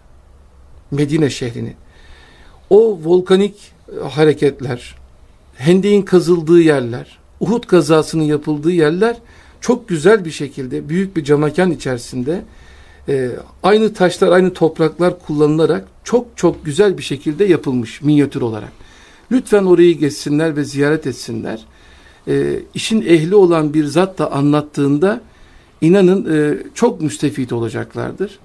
Medine şehrinin. O volkanik hareketler, Hendek'in kazıldığı yerler, Uhud kazasının yapıldığı yerler çok güzel bir şekilde büyük bir camakan içerisinde e, aynı taşlar, aynı topraklar kullanılarak çok çok güzel bir şekilde yapılmış minyatür olarak. Lütfen orayı geçsinler ve ziyaret etsinler. E, işin ehli olan bir zat da anlattığında inanın e, çok müstefit olacaklardır.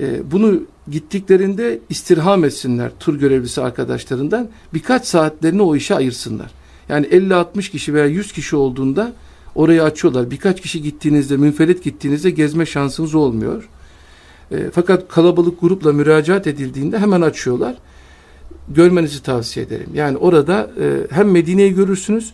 E, bunu gittiklerinde istirham etsinler tur görevlisi arkadaşlarından birkaç saatlerini o işe ayırsınlar. Yani 50-60 kişi veya 100 kişi olduğunda orayı açıyorlar. Birkaç kişi gittiğinizde, münferit gittiğinizde gezme şansınız olmuyor. E, fakat kalabalık grupla müracaat edildiğinde hemen açıyorlar. Görmenizi tavsiye ederim. Yani orada e, hem Medine'yi görürsünüz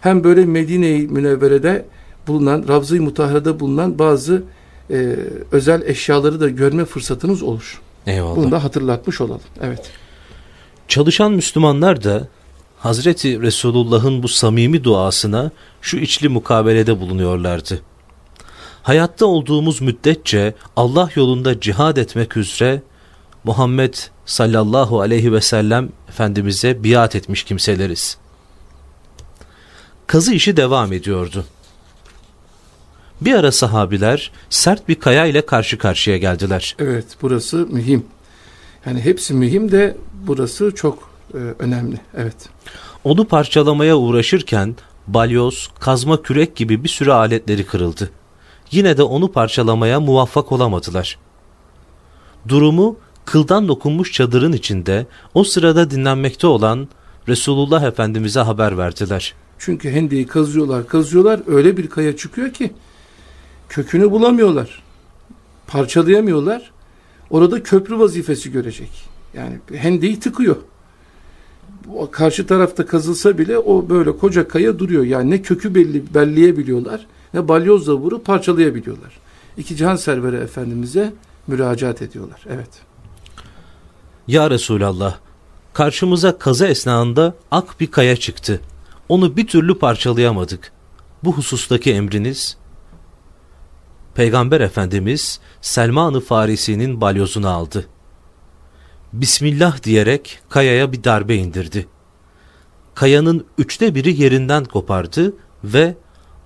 hem böyle Medine-i Münevvere'de bulunan, Ravza-i Mutahhara'da bulunan bazı e, özel eşyaları da görme fırsatınız olur. Eyvallah. Bunu da hatırlatmış olalım. Evet. Çalışan Müslümanlar da Hazreti Resulullah'ın bu samimi duasına şu içli mukabelede bulunuyorlardı. Hayatta olduğumuz müddetçe Allah yolunda cihad etmek üzere Muhammed sallallahu aleyhi ve sellem Efendimiz'e biat etmiş kimseleriz. Kazı işi devam ediyordu. Bir ara sahabiler sert bir kaya ile karşı karşıya geldiler. Evet burası mühim. Yani hepsi mühim de burası çok e, önemli. Evet. Onu parçalamaya uğraşırken balyoz, kazma kürek gibi bir sürü aletleri kırıldı. Yine de onu parçalamaya muvaffak olamadılar. Durumu kıldan dokunmuş çadırın içinde o sırada dinlenmekte olan Resulullah Efendimiz'e haber verdiler. Çünkü hendeyi kazıyorlar kazıyorlar öyle bir kaya çıkıyor ki kökünü bulamıyorlar. Parçalayamıyorlar. Orada köprü vazifesi görecek. Yani hendeyi tıkıyor. Karşı tarafta kazılsa bile o böyle koca kaya duruyor. Yani ne kökü belli, belleyebiliyorlar ne balyozla vurup parçalayabiliyorlar. İki Cihan Serveri Efendimiz'e müracaat ediyorlar. Evet. Ya Resulallah, karşımıza kaza esnasında ak bir kaya çıktı. Onu bir türlü parçalayamadık. Bu husustaki emriniz? Peygamber Efendimiz Selman-ı Farisi'nin balyozunu aldı. Bismillah diyerek kayaya bir darbe indirdi. Kayanın üçte biri yerinden kopardı ve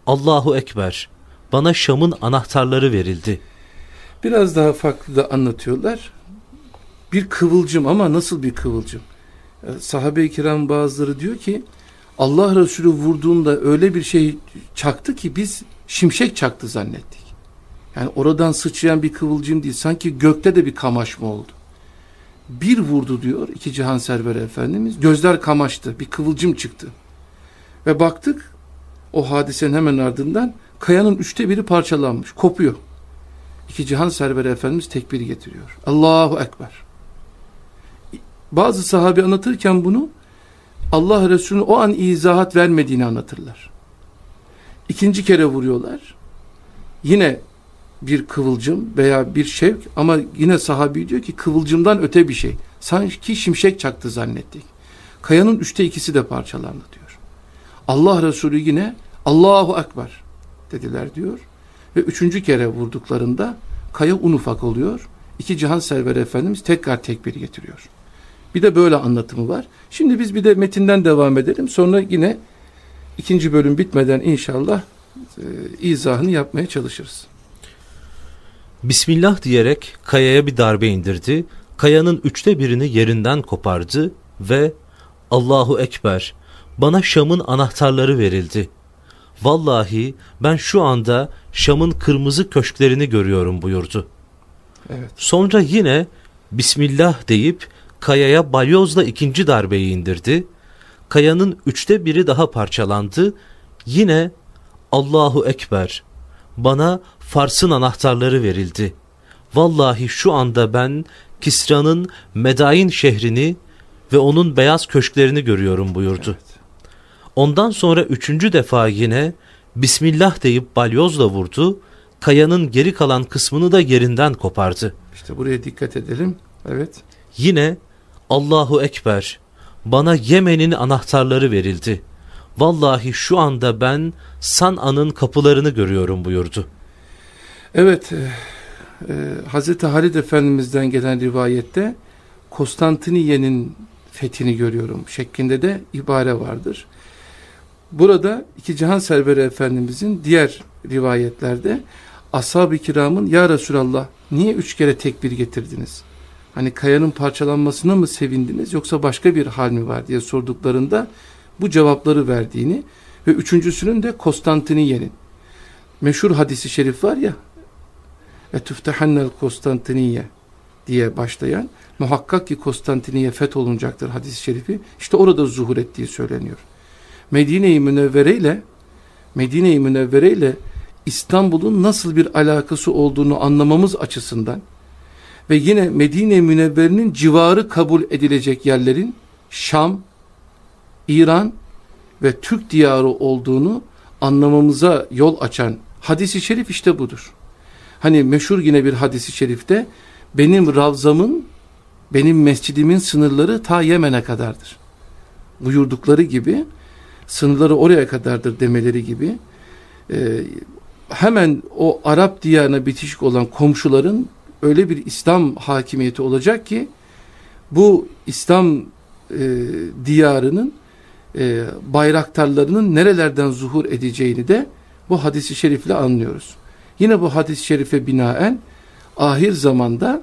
Allahu Ekber bana Şam'ın anahtarları verildi. Biraz daha farklı da anlatıyorlar. Bir kıvılcım ama nasıl bir kıvılcım? Ee, sahabe-i kiram bazıları diyor ki Allah Resulü vurduğunda öyle bir şey çaktı ki biz şimşek çaktı zannettik. Yani oradan sıçrayan bir kıvılcım değil. Sanki gökte de bir kamaşma oldu. Bir vurdu diyor iki cihan serveri efendimiz. Gözler kamaştı. Bir kıvılcım çıktı. Ve baktık o hadisenin hemen ardından kayanın üçte biri parçalanmış. Kopuyor. İki cihan serveri efendimiz tekbir getiriyor. Allahu Ekber. Bazı sahabe anlatırken bunu Allah Resulü'nün o an izahat vermediğini anlatırlar. İkinci kere vuruyorlar. Yine bir kıvılcım veya bir şevk ama yine sahabi diyor ki kıvılcımdan öte bir şey. Sanki şimşek çaktı zannettik. Kayanın üçte ikisi de parçalandı diyor. Allah Resulü yine Allahu Ekber dediler diyor. Ve üçüncü kere vurduklarında kaya un ufak oluyor. İki cihan serveri Efendimiz tekrar tekbir getiriyor. Bir de böyle anlatımı var. Şimdi biz bir de metinden devam edelim. Sonra yine ikinci bölüm bitmeden inşallah e, izahını yapmaya çalışırız. Bismillah diyerek kayaya bir darbe indirdi. Kayanın üçte birini yerinden kopardı ve Allahu Ekber bana Şam'ın anahtarları verildi. Vallahi ben şu anda Şam'ın kırmızı köşklerini görüyorum buyurdu. Evet. Sonra yine Bismillah deyip kayaya balyozla ikinci darbeyi indirdi. Kayanın üçte biri daha parçalandı. Yine Allahu Ekber bana Fars'ın anahtarları verildi. Vallahi şu anda ben Kisra'nın Medain şehrini ve onun beyaz köşklerini görüyorum buyurdu. Evet. Ondan sonra üçüncü defa yine Bismillah deyip balyozla vurdu. Kayanın geri kalan kısmını da yerinden kopardı. İşte buraya dikkat edelim. Evet. Yine Allahu Ekber bana Yemen'in anahtarları verildi. Vallahi şu anda ben San'a'nın kapılarını görüyorum buyurdu. Evet, e, e, Hazreti Halid Efendimiz'den gelen rivayette Konstantiniye'nin fethini görüyorum şeklinde de ibare vardır. Burada iki Cihan Serveri Efendimizin diğer rivayetlerde ashab-ı kiramın ya Resulallah niye üç kere tekbir getirdiniz? Hani kayanın parçalanmasına mı sevindiniz yoksa başka bir hal mi var diye sorduklarında bu cevapları verdiğini ve üçüncüsünün de Konstantiniye'nin meşhur hadisi şerif var ya etüftehannel Konstantiniye diye başlayan muhakkak ki Konstantiniye fetholunacaktır hadis-i şerifi işte orada zuhur ettiği söyleniyor. Medine-i Münevvere ile Medine-i Münevvere ile İstanbul'un nasıl bir alakası olduğunu anlamamız açısından ve yine Medine-i Münevvere'nin civarı kabul edilecek yerlerin Şam, İran ve Türk diyarı olduğunu anlamamıza yol açan hadisi şerif işte budur. Hani meşhur yine bir hadisi şerifte benim ravzamın, benim mescidimin sınırları ta Yemen'e kadardır. Buyurdukları gibi sınırları oraya kadardır demeleri gibi e, hemen o Arap diyarına bitişik olan komşuların öyle bir İslam hakimiyeti olacak ki bu İslam e, diyarının e, bayraktarlarının nerelerden zuhur edeceğini de bu hadisi şerifle anlıyoruz. Yine bu hadis-i şerife binaen ahir zamanda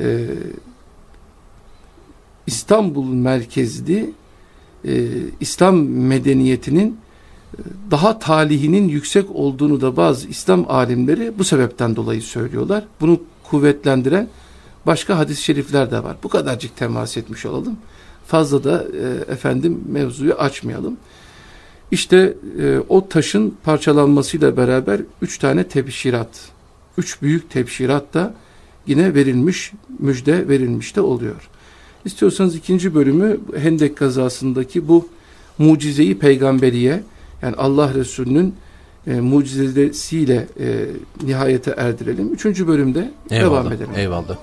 e, İstanbul merkezli e, İslam medeniyetinin e, daha talihinin yüksek olduğunu da bazı İslam alimleri bu sebepten dolayı söylüyorlar. Bunu kuvvetlendiren başka hadis-i şerifler de var. Bu kadarcık temas etmiş olalım. Fazla da e, efendim mevzuyu açmayalım. İşte e, o taşın parçalanmasıyla beraber üç tane tebşirat, üç büyük tebşirat da yine verilmiş, müjde verilmiş de oluyor. İstiyorsanız ikinci bölümü Hendek kazasındaki bu mucizeyi peygamberiye yani Allah Resulü'nün e, mucizesiyle e, nihayete erdirelim. Üçüncü bölümde eyvallah, devam edelim. Eyvallah.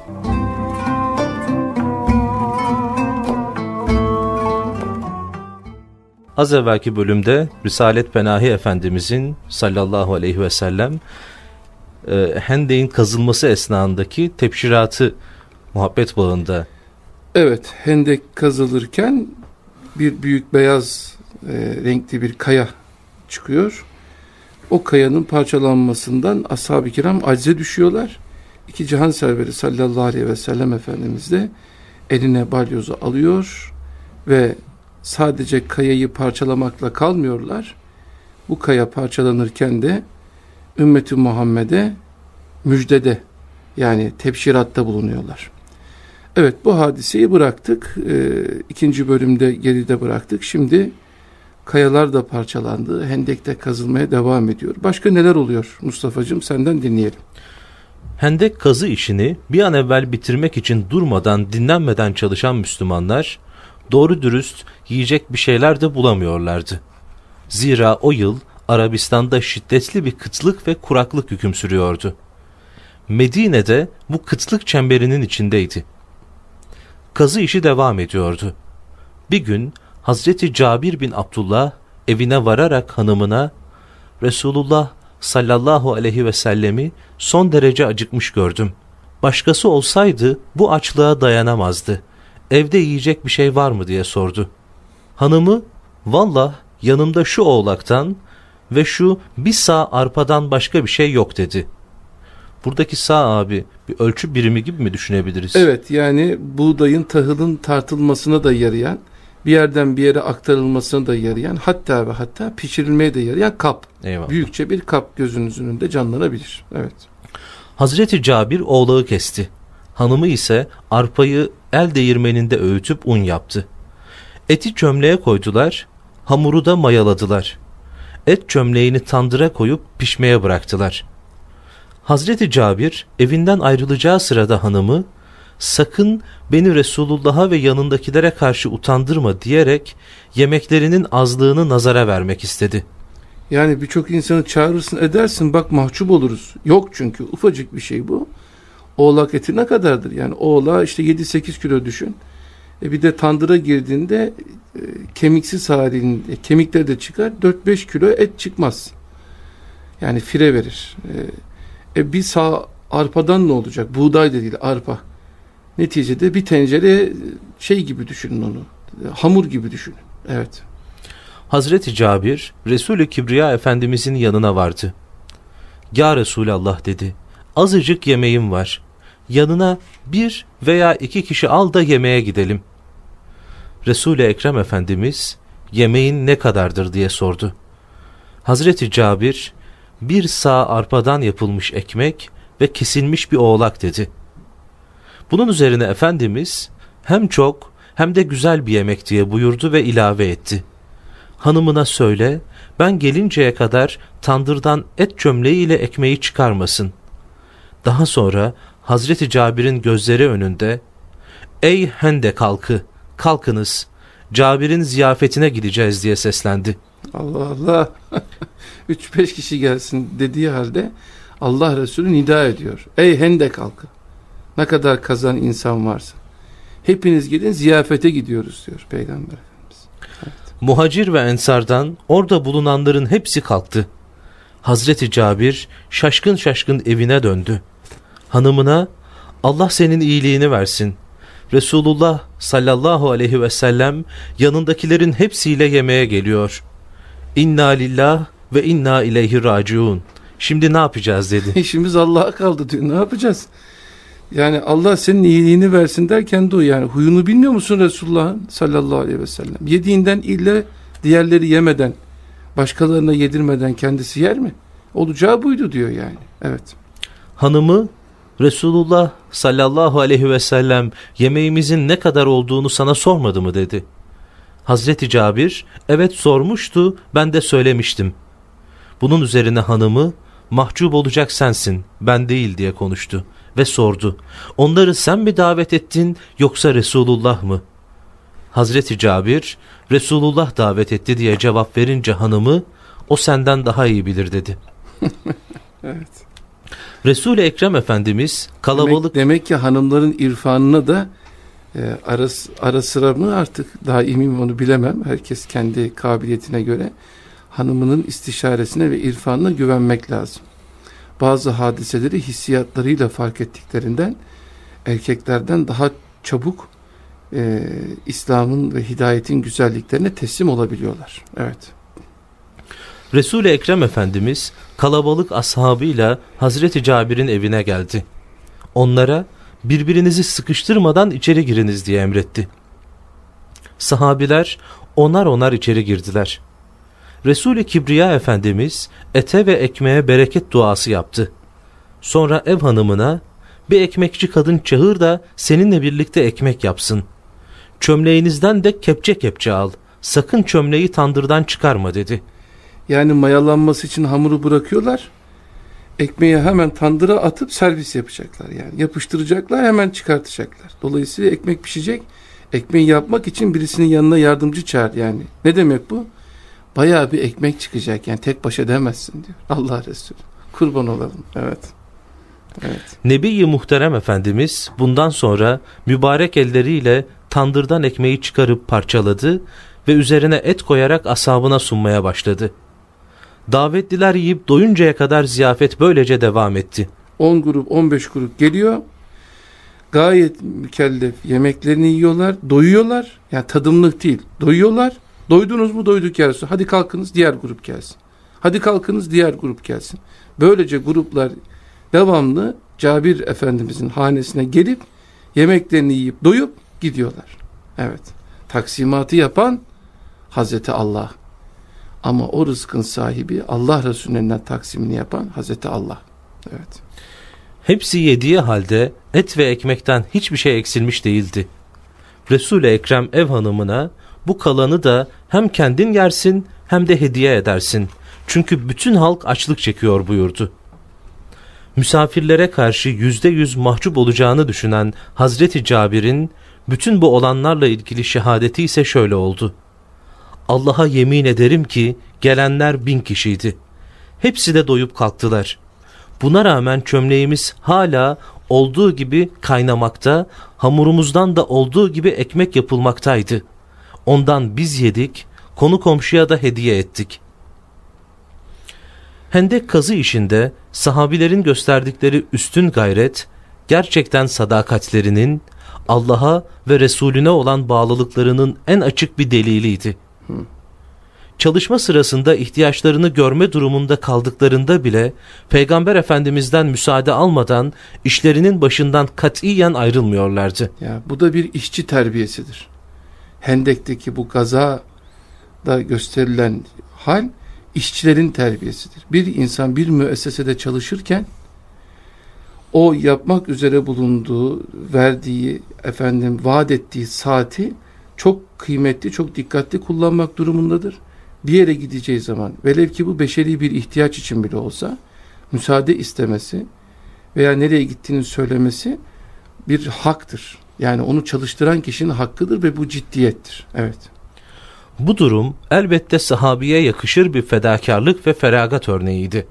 Az evvelki bölümde Risalet Penahi Efendimizin sallallahu aleyhi ve sellem e, Hendek'in kazılması esnasındaki tepşiratı muhabbet bağında. Evet, Hendek kazılırken bir büyük beyaz e, renkli bir kaya çıkıyor. O kayanın parçalanmasından ashab-ı kiram acize düşüyorlar. İki cihan serveri sallallahu aleyhi ve sellem Efendimiz de eline balyozu alıyor ve sadece kayayı parçalamakla kalmıyorlar. Bu kaya parçalanırken de ümmeti Muhammed'e müjdede yani tebşiratta bulunuyorlar. Evet bu hadiseyi bıraktık. Ee, ikinci bölümde geride bıraktık. Şimdi kayalar da parçalandı. Hendek'te kazılmaya devam ediyor. Başka neler oluyor Mustafa'cığım senden dinleyelim. Hendek kazı işini bir an evvel bitirmek için durmadan dinlenmeden çalışan Müslümanlar doğru dürüst yiyecek bir şeyler de bulamıyorlardı. Zira o yıl Arabistan'da şiddetli bir kıtlık ve kuraklık hüküm sürüyordu. Medine'de bu kıtlık çemberinin içindeydi. Kazı işi devam ediyordu. Bir gün Hazreti Cabir bin Abdullah evine vararak hanımına Resulullah sallallahu aleyhi ve sellemi son derece acıkmış gördüm. Başkası olsaydı bu açlığa dayanamazdı evde yiyecek bir şey var mı diye sordu. Hanımı valla yanımda şu oğlaktan ve şu bir sağ arpadan başka bir şey yok dedi. Buradaki sağ abi bir ölçü birimi gibi mi düşünebiliriz? Evet yani buğdayın tahılın tartılmasına da yarayan bir yerden bir yere aktarılmasına da yarayan hatta ve hatta pişirilmeye de yarayan kap. Eyvallah. Büyükçe bir kap gözünüzün önünde canlanabilir. Evet. Hazreti Cabir oğlağı kesti. Hanımı ise arpayı el değirmeninde öğütüp un yaptı. Eti çömleğe koydular, hamuru da mayaladılar. Et çömleğini tandıra koyup pişmeye bıraktılar. Hazreti Cabir evinden ayrılacağı sırada hanımı, sakın beni Resulullah'a ve yanındakilere karşı utandırma diyerek yemeklerinin azlığını nazara vermek istedi. Yani birçok insanı çağırırsın edersin bak mahcup oluruz. Yok çünkü ufacık bir şey bu. Oğlak eti ne kadardır? Yani oğlağı işte 7-8 kilo düşün. E bir de tandıra girdiğinde e, kemiksiz halinde kemikleri de çıkar 4-5 kilo et çıkmaz. Yani fire verir. E, e bir sağ arpadan ne olacak? Buğday da değil arpa. Neticede bir tencere şey gibi düşünün onu. Hamur gibi düşünün. Evet. Hazreti Cabir Resulü Kibriya Efendimizin yanına vardı. Ya Resulallah dedi. Azıcık yemeğim var. Yanına bir veya iki kişi al da yemeğe gidelim. Resul-i Ekrem Efendimiz yemeğin ne kadardır diye sordu. Hazreti Cabir bir sağ arpadan yapılmış ekmek ve kesilmiş bir oğlak dedi. Bunun üzerine Efendimiz hem çok hem de güzel bir yemek diye buyurdu ve ilave etti. Hanımına söyle ben gelinceye kadar tandırdan et çömleği ile ekmeği çıkarmasın. Daha sonra Hazreti Cabir'in gözleri önünde ''Ey Hendek halkı, kalkınız, Cabir'in ziyafetine gideceğiz.'' diye seslendi. Allah Allah, 3-5 kişi gelsin dediği halde Allah Resulü nida ediyor. ''Ey Hendek halkı, ne kadar kazan insan varsa, hepiniz gidin ziyafete gidiyoruz.'' diyor Peygamber Efendimiz. Evet. Muhacir ve ensardan orada bulunanların hepsi kalktı. Hazreti Cabir şaşkın şaşkın evine döndü hanımına Allah senin iyiliğini versin. Resulullah sallallahu aleyhi ve sellem yanındakilerin hepsiyle yemeğe geliyor. İnna lillah ve inna ileyhi raciun. Şimdi ne yapacağız dedi. İşimiz Allah'a kaldı diyor. Ne yapacağız? Yani Allah senin iyiliğini versin derken de yani huyunu bilmiyor musun Resulullah'ın sallallahu aleyhi ve sellem? Yediğinden ille diğerleri yemeden, başkalarına yedirmeden kendisi yer mi? Olacağı buydu diyor yani. Evet. Hanımı Resulullah sallallahu aleyhi ve sellem yemeğimizin ne kadar olduğunu sana sormadı mı dedi. Hazreti Cabir evet sormuştu ben de söylemiştim. Bunun üzerine hanımı mahcup olacak sensin ben değil diye konuştu ve sordu. Onları sen mi davet ettin yoksa Resulullah mı? Hazreti Cabir Resulullah davet etti diye cevap verince hanımı o senden daha iyi bilir dedi. evet. Resul-i Ekrem Efendimiz kalabalık... Demek, demek ki hanımların irfanına da e, ara, ara sıra mı artık daha emin onu bilemem. Herkes kendi kabiliyetine göre hanımının istişaresine ve irfanına güvenmek lazım. Bazı hadiseleri hissiyatlarıyla fark ettiklerinden erkeklerden daha çabuk e, İslam'ın ve hidayetin güzelliklerine teslim olabiliyorlar. Evet. Resul-i Ekrem Efendimiz kalabalık ashabıyla Hazreti Cabir'in evine geldi. Onlara birbirinizi sıkıştırmadan içeri giriniz diye emretti. Sahabiler onar onar içeri girdiler. Resul-i Kibriya Efendimiz ete ve ekmeğe bereket duası yaptı. Sonra ev hanımına bir ekmekçi kadın çağır da seninle birlikte ekmek yapsın. Çömleğinizden de kepçe kepçe al. Sakın çömleği tandırdan çıkarma dedi.'' Yani mayalanması için hamuru bırakıyorlar. Ekmeği hemen tandıra atıp servis yapacaklar. Yani yapıştıracaklar hemen çıkartacaklar. Dolayısıyla ekmek pişecek. Ekmeği yapmak için birisinin yanına yardımcı çağır yani. Ne demek bu? Bayağı bir ekmek çıkacak yani tek başa demezsin diyor. Allah Resulü. Kurban olalım. Evet. Evet. Nebi-i Muhterem Efendimiz bundan sonra mübarek elleriyle tandırdan ekmeği çıkarıp parçaladı ve üzerine et koyarak asabına sunmaya başladı. Davetliler yiyip doyuncaya kadar ziyafet böylece devam etti. 10 grup 15 grup geliyor. Gayet mükellef yemeklerini yiyorlar, doyuyorlar. Yani tadımlık değil. Doyuyorlar. Doydunuz mu doyduk yarısı. Hadi kalkınız diğer grup gelsin. Hadi kalkınız diğer grup gelsin. Böylece gruplar devamlı Cabir Efendimizin hanesine gelip yemeklerini yiyip doyup gidiyorlar. Evet. Taksimatı yapan Hazreti Allah. Ama o rızkın sahibi Allah Resulü'nden taksimini yapan Hazreti Allah. Evet. Hepsi yediği halde et ve ekmekten hiçbir şey eksilmiş değildi. Resul-i Ekrem ev hanımına bu kalanı da hem kendin yersin hem de hediye edersin. Çünkü bütün halk açlık çekiyor buyurdu. Misafirlere karşı yüzde yüz mahcup olacağını düşünen Hazreti Cabir'in bütün bu olanlarla ilgili şehadeti ise şöyle oldu. Allah'a yemin ederim ki gelenler bin kişiydi. Hepsi de doyup kalktılar. Buna rağmen çömleğimiz hala olduğu gibi kaynamakta, hamurumuzdan da olduğu gibi ekmek yapılmaktaydı. Ondan biz yedik, konu komşuya da hediye ettik. Hendek kazı işinde sahabilerin gösterdikleri üstün gayret, gerçekten sadakatlerinin, Allah'a ve Resulüne olan bağlılıklarının en açık bir deliliydi. Çalışma sırasında ihtiyaçlarını görme durumunda kaldıklarında bile Peygamber Efendimiz'den müsaade almadan işlerinin başından katiyen ayrılmıyorlardı. Ya bu da bir işçi terbiyesidir. Hendek'teki bu gaza da gösterilen hal işçilerin terbiyesidir. Bir insan bir müessesede çalışırken o yapmak üzere bulunduğu, verdiği, efendim vaat ettiği saati çok kıymetli, çok dikkatli kullanmak durumundadır. Bir yere gideceği zaman, velev ki bu beşeri bir ihtiyaç için bile olsa, müsaade istemesi veya nereye gittiğini söylemesi bir haktır. Yani onu çalıştıran kişinin hakkıdır ve bu ciddiyettir. Evet. Bu durum elbette sahabiye yakışır bir fedakarlık ve feragat örneğiydi.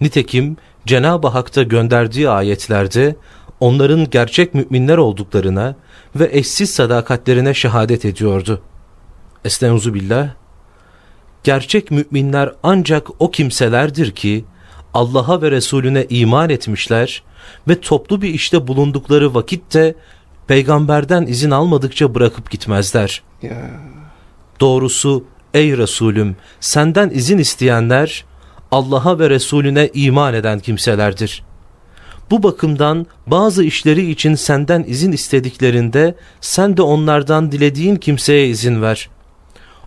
Nitekim Cenab-ı Hak'ta gönderdiği ayetlerde onların gerçek müminler olduklarına ve eşsiz sadakatlerine şehadet ediyordu. Estaizu billah, gerçek müminler ancak o kimselerdir ki Allah'a ve Resulüne iman etmişler ve toplu bir işte bulundukları vakitte peygamberden izin almadıkça bırakıp gitmezler. Ya. Doğrusu ey Resulüm senden izin isteyenler Allah'a ve Resulüne iman eden kimselerdir. Bu bakımdan bazı işleri için senden izin istediklerinde sen de onlardan dilediğin kimseye izin ver.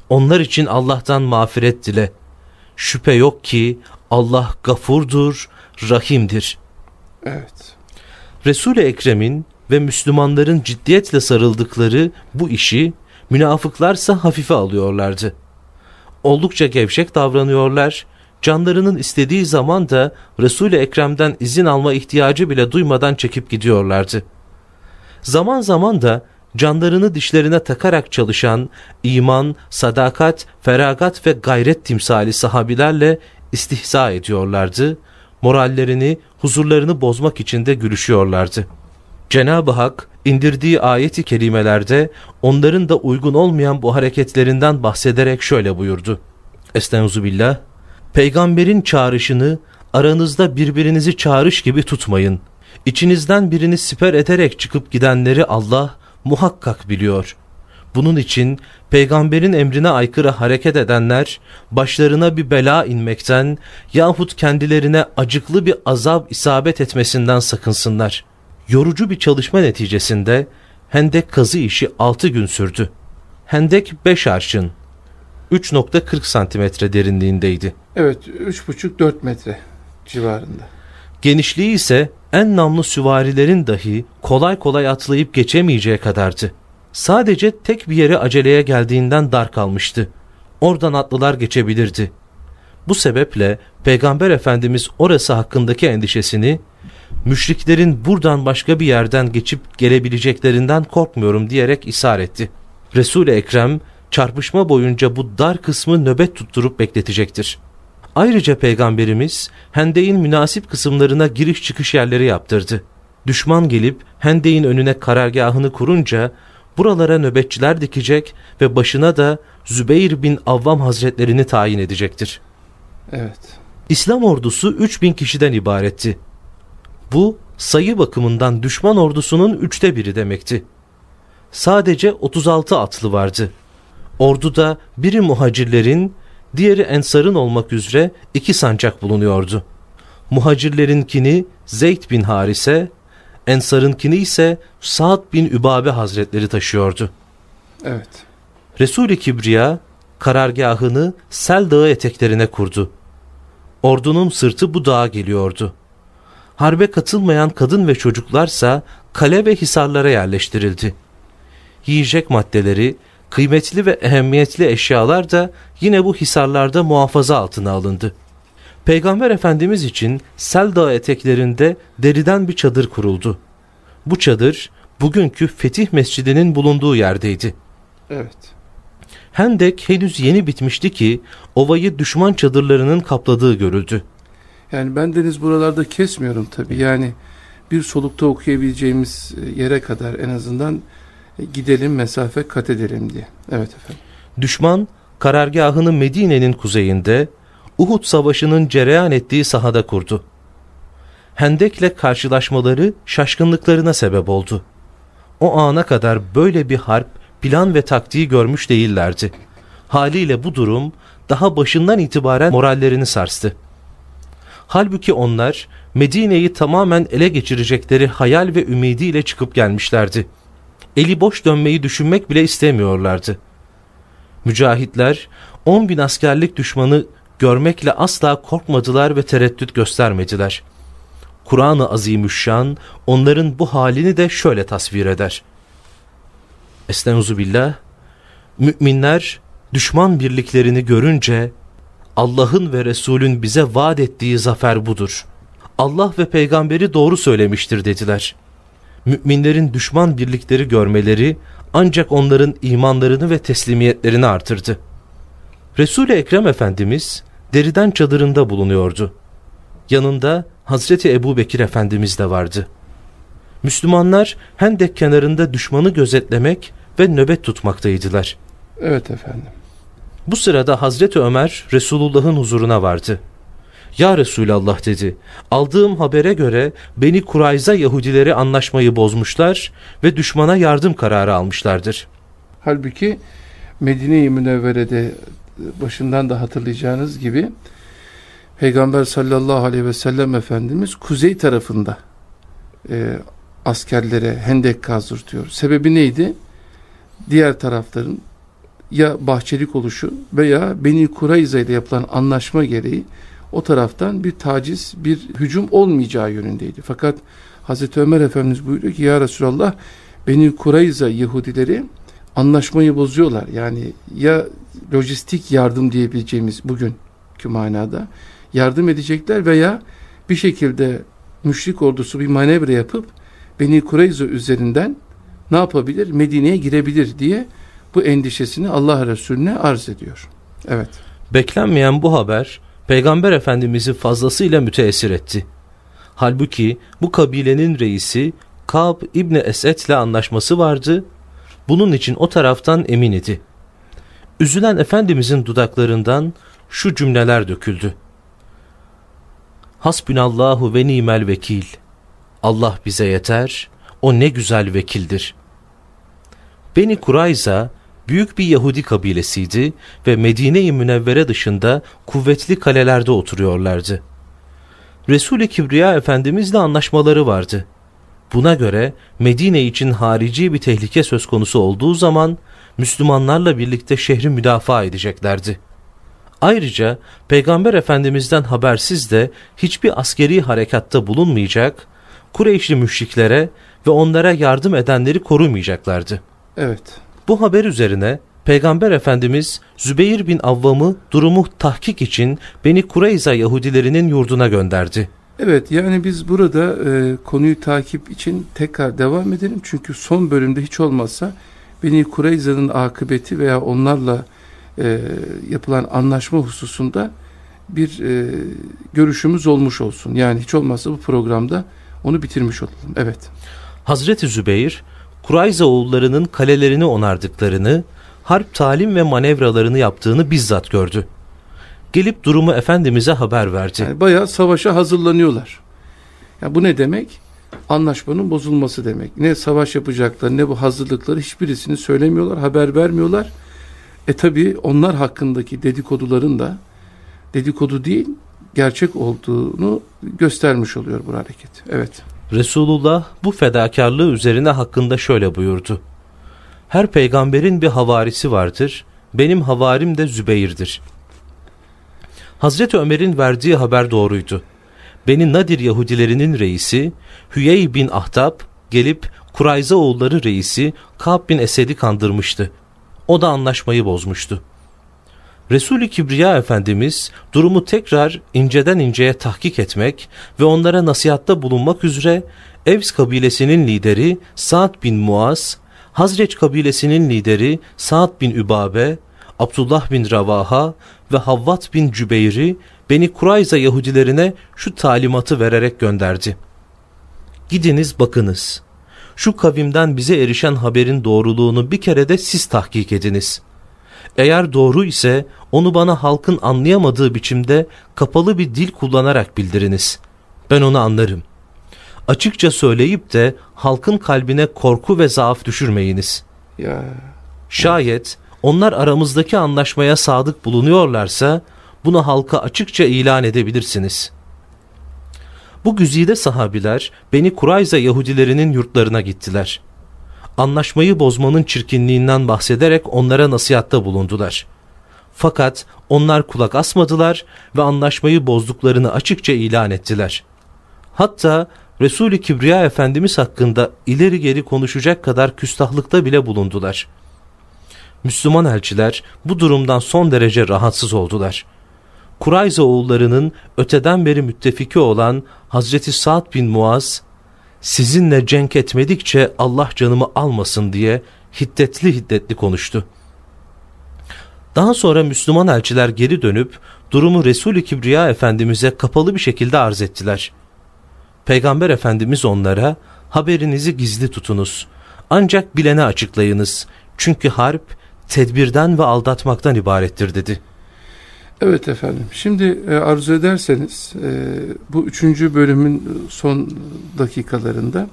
Onlar için Allah'tan mağfiret dile. Şüphe yok ki Allah gafurdur, rahimdir. Evet. Resul-i Ekrem'in ve Müslümanların ciddiyetle sarıldıkları bu işi münafıklarsa hafife alıyorlardı. Oldukça gevşek davranıyorlar, canlarının istediği zaman da Resul-i Ekrem'den izin alma ihtiyacı bile duymadan çekip gidiyorlardı. Zaman zaman da canlarını dişlerine takarak çalışan iman, sadakat, feragat ve gayret timsali sahabilerle istihza ediyorlardı, morallerini, huzurlarını bozmak için de gülüşüyorlardı. Cenab-ı Hak indirdiği ayeti kerimelerde onların da uygun olmayan bu hareketlerinden bahsederek şöyle buyurdu. Estağfirullah. Peygamberin çağrışını aranızda birbirinizi çağrış gibi tutmayın. İçinizden birini siper ederek çıkıp gidenleri Allah muhakkak biliyor. Bunun için peygamberin emrine aykırı hareket edenler başlarına bir bela inmekten yahut kendilerine acıklı bir azap isabet etmesinden sakınsınlar. Yorucu bir çalışma neticesinde hendek kazı işi 6 gün sürdü. Hendek 5 arşın, 3.40 santimetre derinliğindeydi. Evet 3,5-4 metre civarında. Genişliği ise en namlu süvarilerin dahi kolay kolay atlayıp geçemeyeceği kadardı. Sadece tek bir yere aceleye geldiğinden dar kalmıştı. Oradan atlılar geçebilirdi. Bu sebeple Peygamber Efendimiz orası hakkındaki endişesini müşriklerin buradan başka bir yerden geçip gelebileceklerinden korkmuyorum diyerek ishar etti. Resul-i Ekrem çarpışma boyunca bu dar kısmı nöbet tutturup bekletecektir. Ayrıca Peygamberimiz hendeğin münasip kısımlarına giriş çıkış yerleri yaptırdı. Düşman gelip hendeğin önüne karargahını kurunca buralara nöbetçiler dikecek ve başına da Zübeyir bin Avvam hazretlerini tayin edecektir. Evet. İslam ordusu 3000 kişiden ibaretti. Bu sayı bakımından düşman ordusunun üçte biri demekti. Sadece 36 atlı vardı. Orduda biri muhacirlerin, diğeri ensarın olmak üzere iki sancak bulunuyordu. Muhacirlerinkini Zeyd bin Harise, ensarınkini ise Sa'd bin Übabe hazretleri taşıyordu. Evet. Resul-i Kibriya karargahını Sel Dağı eteklerine kurdu. Ordunun sırtı bu dağa geliyordu. Harbe katılmayan kadın ve çocuklarsa kale ve hisarlara yerleştirildi. Yiyecek maddeleri, kıymetli ve ehemmiyetli eşyalar da yine bu hisarlarda muhafaza altına alındı. Peygamber Efendimiz için Sel Dağı eteklerinde deriden bir çadır kuruldu. Bu çadır bugünkü Fetih Mescidi'nin bulunduğu yerdeydi. Evet. Hendek henüz yeni bitmişti ki ovayı düşman çadırlarının kapladığı görüldü. Yani ben deniz buralarda kesmiyorum tabii. Yani bir solukta okuyabileceğimiz e, yere kadar en azından gidelim mesafe kat edelim diye. Evet efendim. Düşman karargahını Medine'nin kuzeyinde Uhud Savaşı'nın cereyan ettiği sahada kurdu. Hendek'le karşılaşmaları şaşkınlıklarına sebep oldu. O ana kadar böyle bir harp plan ve taktiği görmüş değillerdi. Haliyle bu durum daha başından itibaren morallerini sarstı. Halbuki onlar Medine'yi tamamen ele geçirecekleri hayal ve ümidiyle çıkıp gelmişlerdi. Eli boş dönmeyi düşünmek bile istemiyorlardı. Mücahitler 10 bin askerlik düşmanı görmekle asla korkmadılar ve tereddüt göstermediler. Kur'an-ı Azimüşşan onların bu halini de şöyle tasvir eder. Estaizu billah, müminler düşman birliklerini görünce Allah'ın ve Resul'ün bize vaat ettiği zafer budur. Allah ve peygamberi doğru söylemiştir dediler. Müminlerin düşman birlikleri görmeleri ancak onların imanlarını ve teslimiyetlerini artırdı. Resul-i Ekrem Efendimiz deriden çadırında bulunuyordu. Yanında Hazreti Ebu Bekir Efendimiz de vardı. Müslümanlar Hendek kenarında düşmanı gözetlemek ve nöbet tutmaktaydılar. Evet efendim. Bu sırada Hazreti Ömer Resulullah'ın huzuruna vardı. Ya Resulallah dedi, aldığım habere göre Beni Kurayza Yahudileri anlaşmayı bozmuşlar ve düşmana yardım kararı almışlardır. Halbuki Medine-i Münevvere'de başından da hatırlayacağınız gibi Peygamber sallallahu aleyhi ve sellem Efendimiz kuzey tarafında e, askerlere hendek kazdırtıyor. Sebebi neydi? Diğer tarafların ya bahçelik oluşu veya Beni Kurayza ile yapılan anlaşma gereği o taraftan bir taciz, bir hücum olmayacağı yönündeydi. Fakat Hazreti Ömer Efendimiz buyuruyor ki ya Resulallah Beni Kurayza Yahudileri anlaşmayı bozuyorlar. Yani ya lojistik yardım diyebileceğimiz bugünkü manada yardım edecekler veya bir şekilde müşrik ordusu bir manevra yapıp Beni Kureyza üzerinden ne yapabilir? Medine'ye girebilir diye bu endişesini Allah Resulüne arz ediyor. Evet. Beklenmeyen bu haber Peygamber Efendimiz'i fazlasıyla müteessir etti. Halbuki bu kabilenin reisi Kab İbni Esed ile anlaşması vardı. Bunun için o taraftan emin idi. Üzülen Efendimizin dudaklarından şu cümleler döküldü. Hasbünallahu ve nimel vekil. Allah bize yeter, o ne güzel vekildir. Beni Kurayza büyük bir Yahudi kabilesiydi ve Medine-i Münevvere dışında kuvvetli kalelerde oturuyorlardı. Resul-i Kibriya Efendimizle anlaşmaları vardı. Buna göre Medine için harici bir tehlike söz konusu olduğu zaman Müslümanlarla birlikte şehri müdafaa edeceklerdi. Ayrıca Peygamber Efendimiz'den habersiz de hiçbir askeri harekatta bulunmayacak, Kureyşli müşriklere ve onlara yardım edenleri korumayacaklardı. Evet. Bu haber üzerine Peygamber Efendimiz Zübeyir bin Avvam'ı durumu tahkik için Beni Kureyza Yahudilerinin yurduna gönderdi. Evet yani biz burada e, konuyu takip için tekrar devam edelim. Çünkü son bölümde hiç olmazsa Beni Kureyza'nın akıbeti veya onlarla e, yapılan anlaşma hususunda bir e, görüşümüz olmuş olsun. Yani hiç olmazsa bu programda onu bitirmiş olalım. Evet. Hazreti Zübeyir, Kurayza oğullarının kalelerini onardıklarını, harp talim ve manevralarını yaptığını bizzat gördü. Gelip durumu Efendimiz'e haber verdi. Yani bayağı savaşa hazırlanıyorlar. Yani bu ne demek? Anlaşmanın bozulması demek. Ne savaş yapacaklar ne bu hazırlıkları hiçbirisini söylemiyorlar, haber vermiyorlar. E tabi onlar hakkındaki dedikoduların da dedikodu değil gerçek olduğunu göstermiş oluyor bu hareket. Evet. Resulullah bu fedakarlığı üzerine hakkında şöyle buyurdu. Her peygamberin bir havarisi vardır. Benim havarim de Zübeyir'dir. Hazreti Ömer'in verdiği haber doğruydu. Beni Nadir Yahudilerinin reisi Hüyey bin Ahtab gelip Kurayza oğulları reisi Kab bin Esed'i kandırmıştı. O da anlaşmayı bozmuştu. Resul-i Kibriya Efendimiz durumu tekrar inceden inceye tahkik etmek ve onlara nasihatta bulunmak üzere Evs kabilesinin lideri Sa'd bin Muaz, Hazreç kabilesinin lideri Sa'd bin Übabe, Abdullah bin Ravaha ve Havvat bin Cübeyr'i Beni Kurayza Yahudilerine şu talimatı vererek gönderdi. Gidiniz bakınız. Şu kavimden bize erişen haberin doğruluğunu bir kere de siz tahkik ediniz. Eğer doğru ise onu bana halkın anlayamadığı biçimde kapalı bir dil kullanarak bildiriniz. Ben onu anlarım. Açıkça söyleyip de halkın kalbine korku ve zaaf düşürmeyiniz. Ya Şayet onlar aramızdaki anlaşmaya sadık bulunuyorlarsa bunu halka açıkça ilan edebilirsiniz. Bu güzide sahabiler Beni Kurayza Yahudilerinin yurtlarına gittiler. Anlaşmayı bozmanın çirkinliğinden bahsederek onlara nasihatta bulundular. Fakat onlar kulak asmadılar ve anlaşmayı bozduklarını açıkça ilan ettiler. Hatta Resul-i Kibriya Efendimiz hakkında ileri geri konuşacak kadar küstahlıkta bile bulundular. Müslüman elçiler bu durumdan son derece rahatsız oldular. Kurayza oğullarının öteden beri müttefiki olan Hazreti Sa'd bin Muaz, sizinle cenk etmedikçe Allah canımı almasın diye hiddetli hiddetli konuştu. Daha sonra Müslüman elçiler geri dönüp durumu Resul-i Kibriya Efendimiz'e kapalı bir şekilde arz ettiler. Peygamber Efendimiz onlara haberinizi gizli tutunuz. Ancak bilene açıklayınız. Çünkü harp tedbirden ve aldatmaktan ibarettir dedi. Evet efendim. Şimdi e, arzu ederseniz e, bu üçüncü bölümün son dakikalarında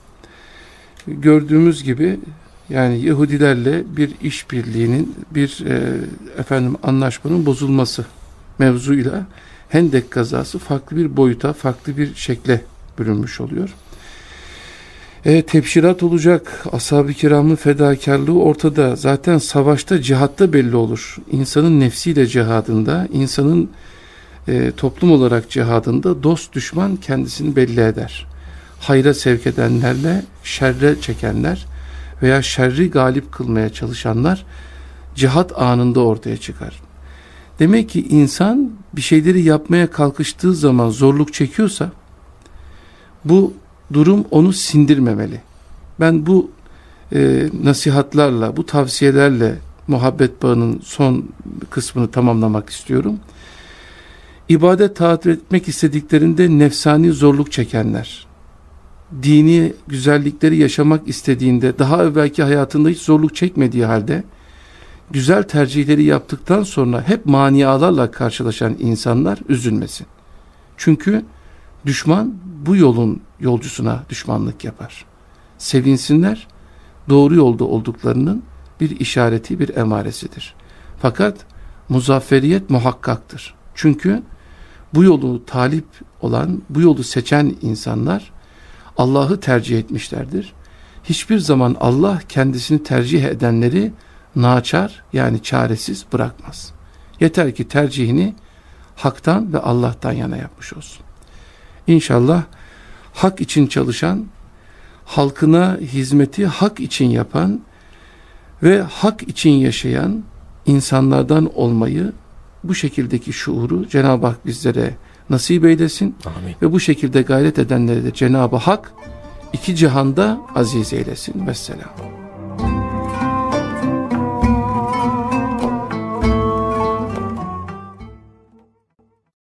gördüğümüz gibi yani Yahudilerle bir işbirliğinin bir e, efendim anlaşmanın bozulması mevzuyla Hendek kazası farklı bir boyuta, farklı bir şekle bürünmüş oluyor. E, tepşirat olacak. Ashab-ı kiramın fedakarlığı ortada. Zaten savaşta, cihatta belli olur. İnsanın nefsiyle cihadında, insanın e, toplum olarak cihadında dost düşman kendisini belli eder. Hayra sevk edenlerle şerre çekenler veya şerri galip kılmaya çalışanlar cihat anında ortaya çıkar. Demek ki insan bir şeyleri yapmaya kalkıştığı zaman zorluk çekiyorsa bu durum onu sindirmemeli. Ben bu e, nasihatlarla, bu tavsiyelerle muhabbet bağının son kısmını tamamlamak istiyorum. İbadet taat etmek istediklerinde nefsani zorluk çekenler, dini güzellikleri yaşamak istediğinde daha evvelki hayatında hiç zorluk çekmediği halde güzel tercihleri yaptıktan sonra hep manialarla karşılaşan insanlar üzülmesin. Çünkü düşman bu yolun yolcusuna düşmanlık yapar. Sevinsinler, doğru yolda olduklarının bir işareti, bir emaresidir. Fakat muzafferiyet muhakkaktır. Çünkü bu yolu talip olan, bu yolu seçen insanlar Allah'ı tercih etmişlerdir. Hiçbir zaman Allah kendisini tercih edenleri naçar yani çaresiz bırakmaz. Yeter ki tercihini haktan ve Allah'tan yana yapmış olsun. İnşallah hak için çalışan, halkına hizmeti hak için yapan ve hak için yaşayan insanlardan olmayı bu şekildeki şuuru Cenab-ı Hak bizlere nasip eylesin. Amin. Ve bu şekilde gayret edenleri de Cenab-ı Hak iki cihanda aziz eylesin. Vesselam.